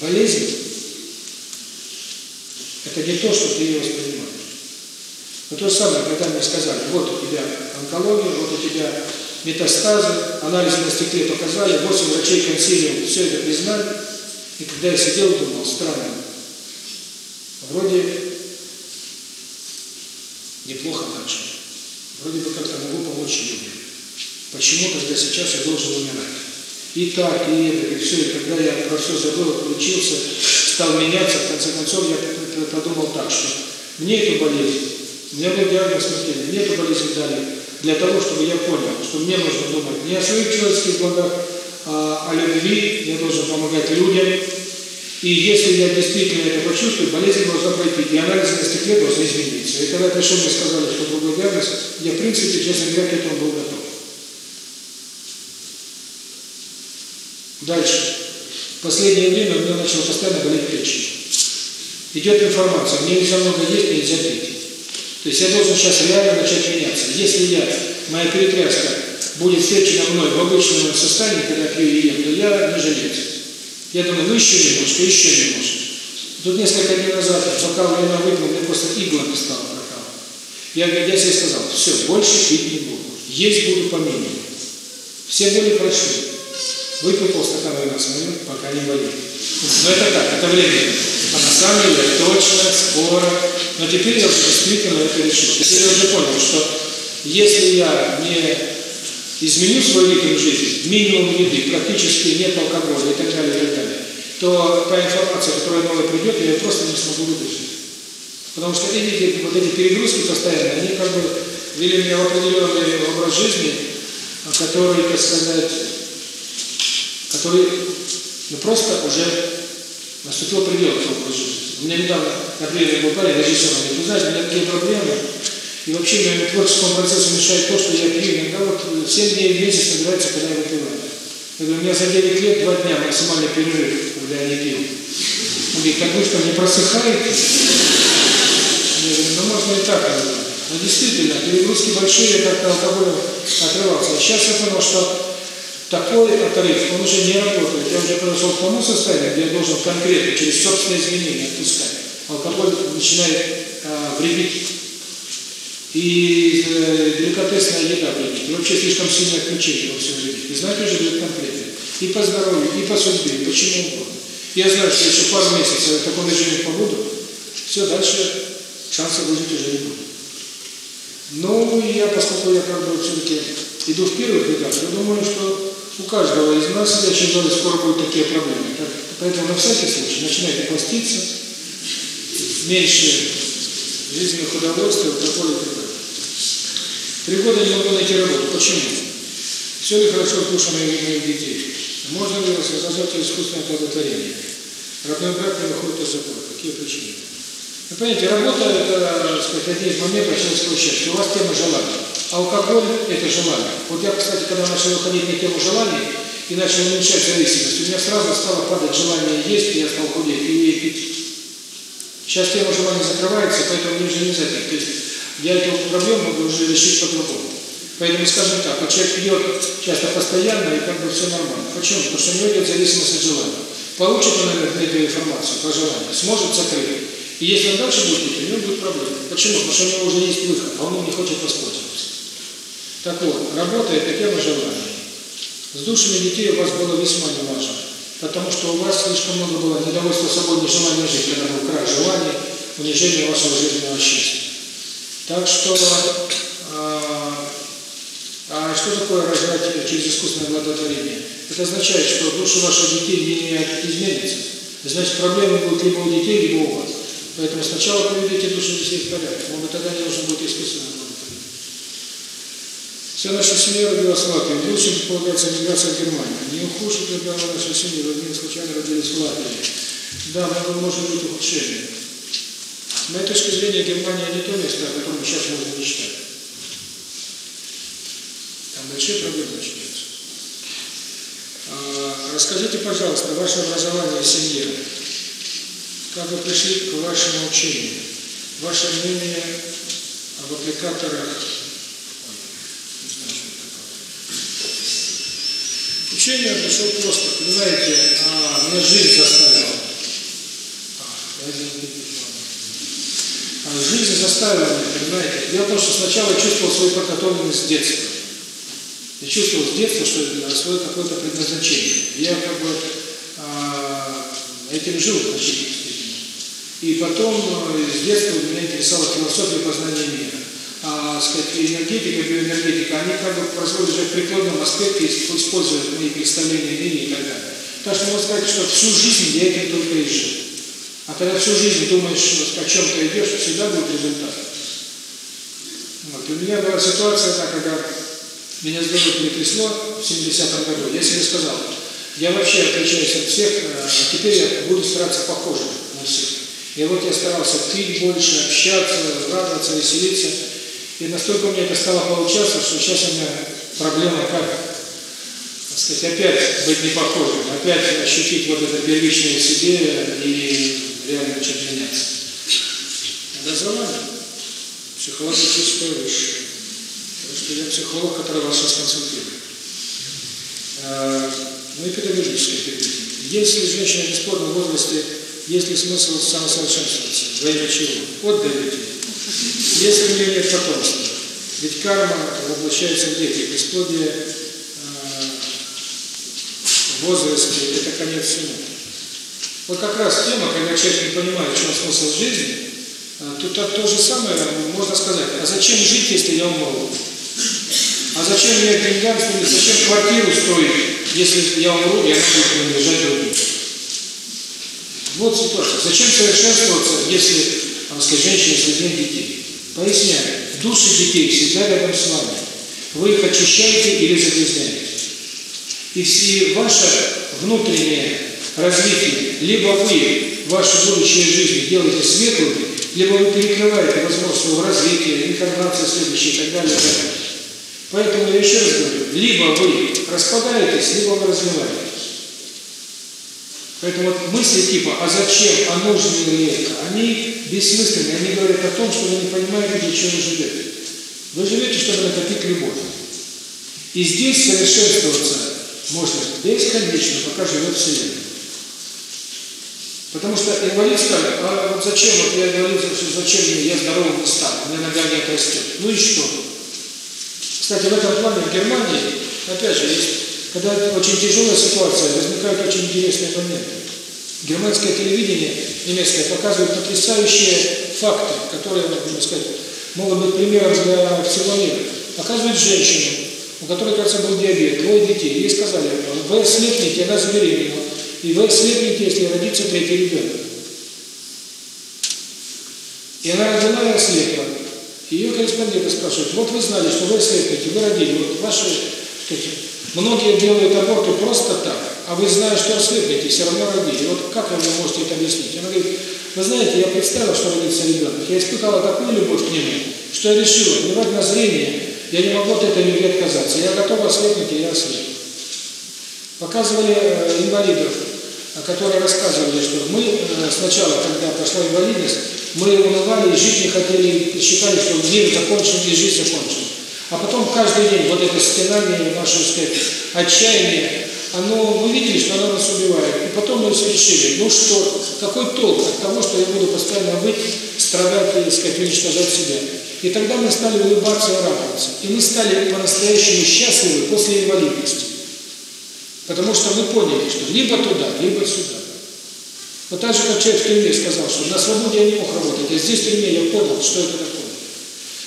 болезнь – это не то, что ты ее воспринимаешь. Но то же самое, когда мне сказали, вот у тебя онкология, вот у тебя метастазы, анализы на стекле показали, 8 врачей консилиум все это признали. И когда я сидел, думал, странно, вроде неплохо начал, вроде бы как-то могу помочь людям. Почему тогда сейчас я должен умирать? И так, и это, и все, и когда я про все забыл, отключился, стал меняться, в конце концов я подумал так, что мне эту болезнь у меня был диагноз смертельный. Мне эту болезнь дали для того, чтобы я понял, что мне нужно думать не о своих человеческих благах, а о любви, я должен помогать людям. И если я действительно это почувствую, болезнь должна пройти, и анализ на стекле должен измениться. И когда пришел, мне сказали, что другой диагноз, я, в принципе, честно говоря, к этому был готов. Дальше. В последнее время у меня начала постоянно болеть печень. Идет информация, мне все много есть, нельзя пить. То есть я должен сейчас реально начать меняться. Если я, моя перетряска будет встречена мной в обычном состоянии, когда пью и ем, то я не жилец. Я думаю, ну еще немножко, еще немножко. Тут несколько дней назад бокал вина выпил, мне просто иглами стало прокалывать. Я, я себе сказал, все, больше пить не буду. Есть буду по минимуму. Все боли прошли. Выпил полстакана вина смотрю, пока не болит. Но это так, это временно. А на самом деле точно, скоро. Но теперь я уже действительно это решил. Теперь я уже понял, что если я не изменю свой ритм жизни, минимум еды, практически нет алкоголя и так далее, и так далее, то та информация, которая новая придет, я ее просто не смогу выдержать. Потому что эти, вот эти перегрузки постоянные, они как бы вели меня в определенный образ жизни, который, так сказать, который ну, просто уже наступил предел к образу жизни. У меня недавно, например, был парень, режиссер, говорит, вы знаете, у меня такие проблемы, и вообще мне творческому процессу мешает то, что я пью. Иногда вот 7 дней в месяц набирается, когда я выпиваю. Я говорю, у меня за 9 лет 2 дня максимальный перерыв, когда я не пил. Он говорит, так вы что, не просыхаете? Я говорю, ну можно и так. Но действительно, перегрузки большие, я как-то алкоголем отрывался. Сейчас я понял, что такой отрыв, он уже не работает. Я уже подошел к тому состоянию, где я должен конкретно, через собственные изменения отпускать. Алкоголь начинает э, вредить. И э, деликатесная еда вредит. И вообще слишком сильное включение во все вредит. И знать уже будет конкретно. И по здоровью, и по судьбе, и почему угодно. Я знаю, что еще пару месяцев в таком режиме побуду, все, дальше шансов выжить уже не будет. Ну, я, поскольку я как бы все-таки иду в первых рядах, я думаю, что у каждого из нас в следующем году скоро будут такие проблемы. Поэтому на всякий случай начинайте поститься, меньше жизненных удовольствий, алкоголя и так далее. Три года не могу найти работу. Почему? Все ли хорошо с душами моих детей? Можно ли рассказать искусственное оплодотворение? Родной брак не выходит из закона. Какие причины? Вы понимаете, работа – это, так сказать, один из моментов человеческого счастья. У вас тема желания. Алкоголь – это желание. Вот я, кстати, когда начал выходить на тему желаний и начал уменьшать зависимость, у меня сразу стало падать желание есть, и я стал худеть, и пить. Сейчас тема желания закрывается, поэтому мне уже нельзя пить. То есть я эту проблему могу уже решить по-другому. Поэтому, скажем так, вот человек пьет часто постоянно, и как бы все нормально. Почему? Потому что у него идет зависимость от желания. Получит он эту информацию по желанию, сможет закрыть. И если он дальше будет пить, у него будет проблема. Почему? Потому что у него уже есть выход, а он не хочет воспользоваться. Так вот, работа – это тема желания. С душами детей у вас было весьма неважно, потому что у вас слишком много было недовольства собой, нежелания жить, когда был край желаний, унижение вашего жизненного счастья. Так что, а, а что такое рожать через искусственное благотворение? Это означает, что души ваших детей не изменятся. Значит, проблемы будут либо у детей, либо у вас. Поэтому сначала приведите души детей в порядок, может тогда не нужно будет искусственное. Вся наша семья родилась в Латвии. Лучше предполагается миграция в Германию. Не ухудшит ли прямо наша семья, родные случайно родились в Латвии? Да, но может быть ухудшение. С моей точки зрения, Германия не то место, о котором сейчас можно мечтать. Там большие проблемы начинаются. А, расскажите, пожалуйста, ваше образование в семье. Как вы пришли к вашему учению? Ваше мнение об аппликаторах Учение пришел просто, понимаете, а, меня жизнь заставила. А, жизнь заставила меня, понимаете. Дело в том, что сначала чувствовал свою подготовленность с детства. Я чувствовал с детства, что свое какое-то предназначение. Я как бы а, этим жил значительно. И потом с детства меня интересовала философия познания мира а, сказать, энергетика, биоэнергетика, они как бы производят уже в прикладном аспекте, используют мои представления о и так далее. Так что можно сказать, что всю жизнь я этим только и жил. А когда всю жизнь думаешь, о чем-то идешь, всегда будет результат. Вот. У меня была ситуация, да, когда меня головы перетрясло в 70-м году. Я себе сказал, я вообще отличаюсь от всех, а теперь я буду стараться похожим на всех. И вот я старался пить больше, общаться, радоваться, веселиться. И настолько меня это стало получаться, что сейчас у меня проблема как так сказать, опять быть не похожим, опять ощутить вот это первичное в себе и реально начать меняться. Образование психологическое высшее. Потому что я психолог, который вас сейчас консультирует. Ну и педагогическое переведение. Если женщина в бесплодном возрасте, есть ли смысл самосовершенствоваться? Во имя чего? Отдай детей. Если у нее нет потомства. Ведь карма воплощается в детях. Бесплодие э, в возрасте – это конец всему. Вот как раз тема, когда человек не понимает, в чем смысл жизни, э, тут то, то же самое можно сказать. А зачем жить, если я умру? А зачем мне деньгам строить? Зачем квартиру строить, если я умру, и она будет принадлежать другим? Вот ситуация. Зачем совершенствоваться, если, сказать, женщина с нет детей? Поясняю. Души детей всегда рядом с вами. Вы их очищаете или загрязняете. И все ваше внутреннее развитие, либо вы вашу будущую жизнь делаете светлой, либо вы перекрываете возможность своего развития, инкарнации следующей. И так далее. Поэтому я еще раз говорю, либо вы распадаетесь, либо вы развиваетесь. Поэтому вот мысли типа «а зачем?», «а нужно ли это?», они бессмысленные, они говорят о том, что вы не понимаете, для чего вы живете. Вы живете, чтобы накопить любовь. И здесь совершенствоваться можно бесконечно, пока живет Вселенная. Потому что инвалид скажет, а вот зачем, вот я инвалид, зачем мне, я здоровым не стану, у меня нога не отрастет. Ну и что? Кстати, в этом плане в Германии, опять же, есть, когда очень тяжелая ситуация, возникают очень интересные моменты. Германское телевидение немецкое показывает потрясающие факты, которые, можно сказать, могут быть примером для всего мира. Показывает женщину, у которой, кажется, был диабет, двое детей. Ей сказали, вы слепнете, она забеременела, и вы слепнете, если родится третий ребенок. И она родила и ослепла. Ее корреспонденты спрашивают, вот вы знали, что вы слепнете, вы родили, вот ваши, сказать, многие делают аборты просто так, а вы знаете, что ослепнете, все равно родили. Вот как вы можете это объяснить? Она говорит, вы знаете, я представила, что родится ребенок, я испытала такую любовь к нему, что я решила, плевать на зрение, я не могу от этой любви отказаться, я готова ослепнуть, и я ослеп. Показывали э, инвалидов, которые рассказывали, что мы э, сначала, когда пошла инвалидность, мы унывали, жить не хотели, считали, что мир закончен и жизнь закончена. А потом каждый день вот это стенание, наше, сказать, отчаяние, оно, мы видели, что оно нас убивает. И потом мы решили, ну что, какой толк от того, что я буду постоянно быть, страдать и, так сказать, уничтожать себя. И тогда мы стали улыбаться и радоваться. И мы стали по-настоящему счастливы после инвалидности. Потому что мы поняли, что либо туда, либо сюда. Вот так же, как человек в тюрьме сказал, что на свободе я не мог работать, а здесь в тюрьме я понял, что это такое.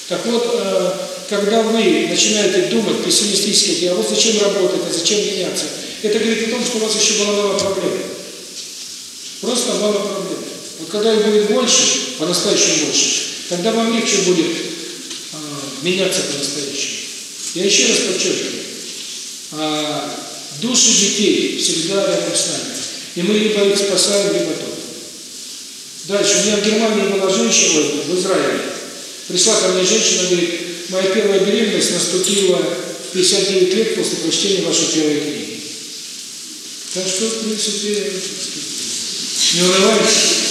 Так вот, э, когда вы начинаете думать пессимистически, а вот зачем работать, а зачем меняться, это говорит о том, что у вас еще была мало проблем. Просто мало проблем. Вот когда их будет больше, по-настоящему больше, тогда вам легче будет э, меняться по-настоящему. Я еще раз подчеркиваю, э, души детей всегда рядом с нами. И мы либо их спасаем, либо то. Дальше. У меня в Германии была женщина, в Израиле. Пришла ко мне женщина, говорит, моя первая беременность наступила в 59 лет после прочтения вашей первой книги. Так что, в принципе, не унывайтесь.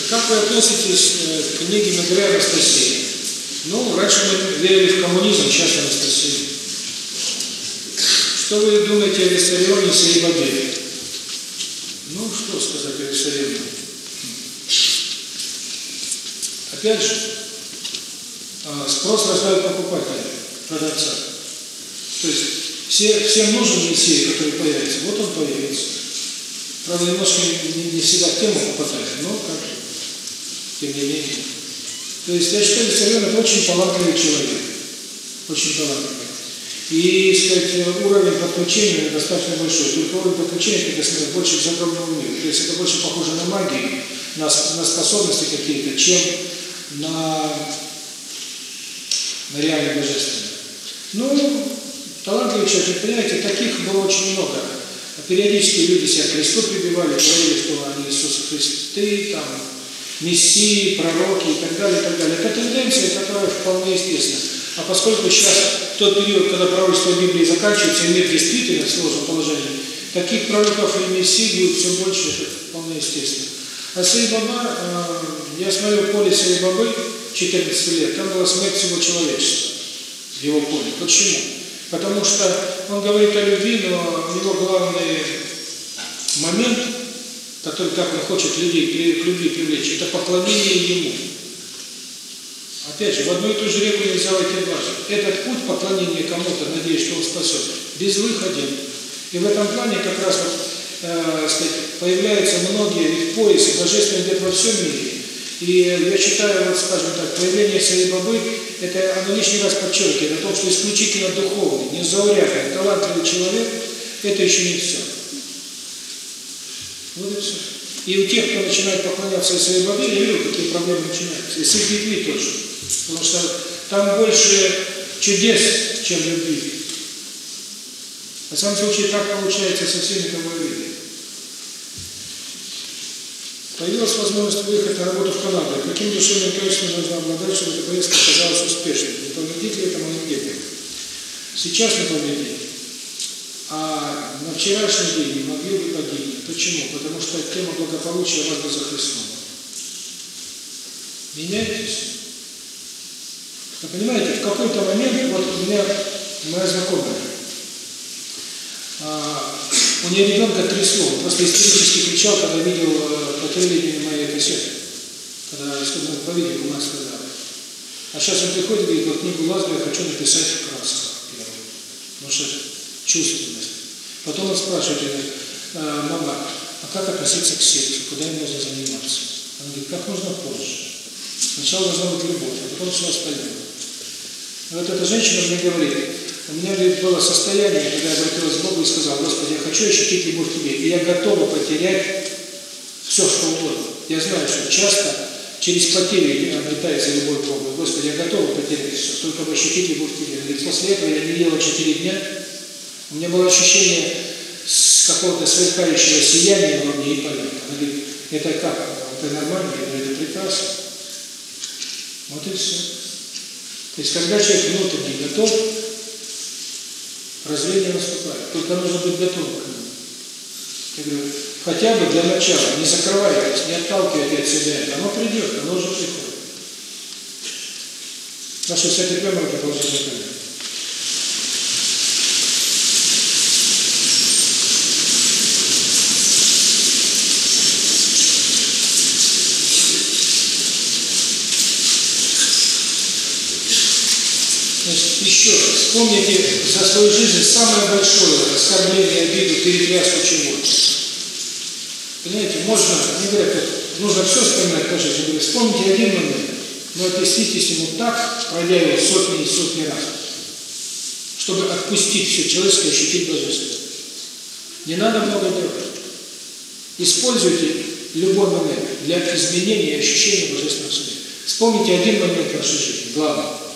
А как вы относитесь к книге Медрея Анастасии? Ну, раньше мы верили в коммунизм, сейчас Анастасия. Что вы думаете о Виссарионе Саибабе? Ну, что сказать о Виссарионе? Опять же, спрос рождает покупателя, продавца. То есть все, всем нужен Мессия, который появится, вот он появится. Правда, немножко не, не всегда в тему попадает, но как тем не менее. То есть я считаю, Виссарион это очень талантливый человек. Очень талантливый. И, сказать, уровень подключения достаточно большой. Только уровень подключения, как сказать, больше к загробному миру. То есть это больше похоже на магию, на, на способности какие-то, чем на, на реальное божественное. Ну, талантливый человек, понимаете, таких было очень много. Периодически люди себя к Христу прибивали, говорили, что они Иисус Христы, там, Мессии, пророки и так далее, и так далее. Это тенденция, которая вполне естественна. А поскольку сейчас тот период, когда пророчество Библии заканчивается, и мир действительно в сложном положении, таких пророков и мессий будет все больше, это вполне естественно. А Сайбаба, э, я смотрел поле Сайбабы 14 лет, там была смерть всего человечества в его поле. Почему? Потому что он говорит о любви, но у него главный момент, который, как он хочет людей к любви привлечь, это поклонение ему. Опять же, в одну и ту же реку нельзя войти дважды. Этот путь поклонения кому-то, надеюсь, что он спасет, безвыходен. И в этом плане как раз вот, э, сказать, появляются многие ведь божественных где-то во всем мире. И я считаю, вот, скажем так, появление своей бабы, это оно лишний раз подчеркивает о том, что исключительно духовный, незаурядный, талантливый человек, это еще не все. Вот и все. И у тех, кто начинает поклоняться своей бабе, я вижу, какие проблемы начинаются. И с их детьми тоже. Потому что там больше чудес, чем любви. На самом случае так получается со всеми, кого я видел. Появилась возможность выехать на работу в Канаду. Каким душевным качеством нужно обладать, чтобы эта поездка оказалась успешной? Не повредит ли это моим детям? Сейчас не повредит. А на вчерашний день не могли бы погибнуть. Почему? Потому что тема благополучия вас за Христом. Меняйтесь. Вы понимаете, в какой-то момент, вот у меня моя знакомая, у нее ребенка трясло, он просто истерически кричал, когда видел э, по телевидению моей кассеты, когда сказал, по видео у нас сказали. А сейчас он приходит и говорит, вот книгу Лазаря хочу написать в красках первую, потому что чувственность. Потом он спрашивает, «Э, мама, а как относиться к сердцу, куда им нужно заниматься? Он говорит, как можно позже. Сначала должна быть любовь, а потом все остальное. И вот эта женщина мне говорит, у меня было состояние, когда я обратилась к Богу и сказал, Господи, я хочу ощутить любовь к Тебе, и я готова потерять все, что угодно. Я знаю, что часто через потери обретается любовь к Богу. Господи, я готова потерять все, только бы ощутить любовь к Тебе. И после этого я не ела 4 дня, у меня было ощущение какого-то сверкающего сияния во мне и полета. Она говорит, это как? Это нормально? Я говорю, это прекрасно. Вот и все. То есть, когда человек внутренне готов, развение наступает. Только нужно быть готовым к нему. Я говорю, хотя бы для начала, не закрывайтесь, не отталкивайте от себя это. Оно придет, оно уже приходит. Наши с этой камерой продолжение еще вспомните за свою жизнь самое большое оскорбление, обиду, перетряску чего-то. Понимаете, можно, не говорят, нужно все вспоминать по жизни, говорят, вспомните один момент, но отнеситесь ему так, пройдя его сотни и сотни раз, чтобы отпустить все человеческое, ощутить божественное. Не надо много делать. Используйте любой момент для изменения и ощущения божественного суда. Вспомните один момент в вашей жизни, главный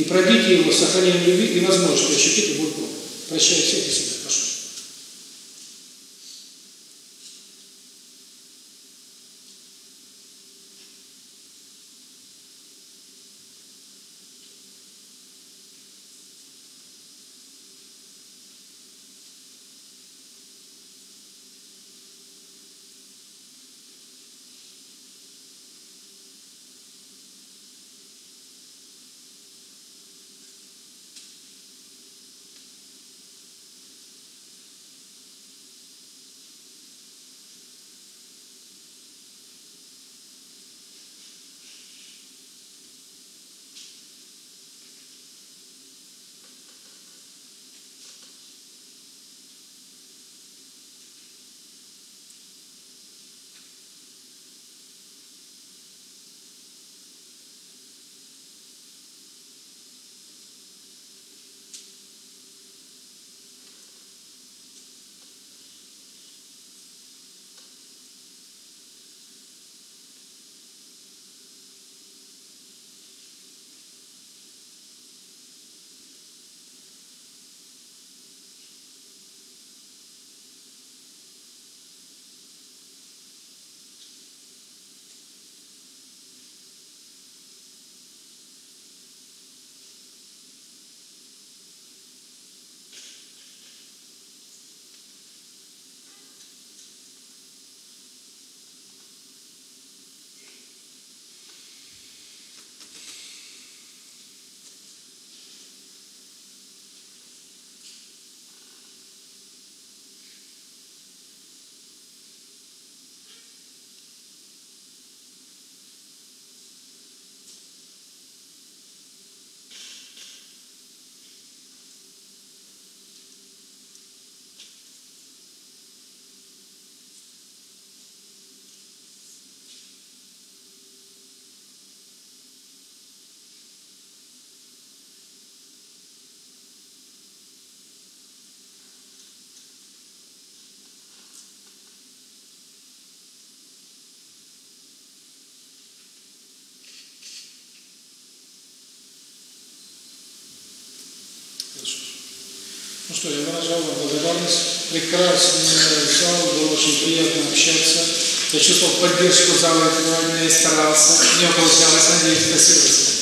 и пробить его сохранением любви и возможности ощутить любовь к Богу. Прощаю всех и себя. Прошу. Я чувствовал поддержку зала, я старался. Мне получалось, надеюсь, спасибо.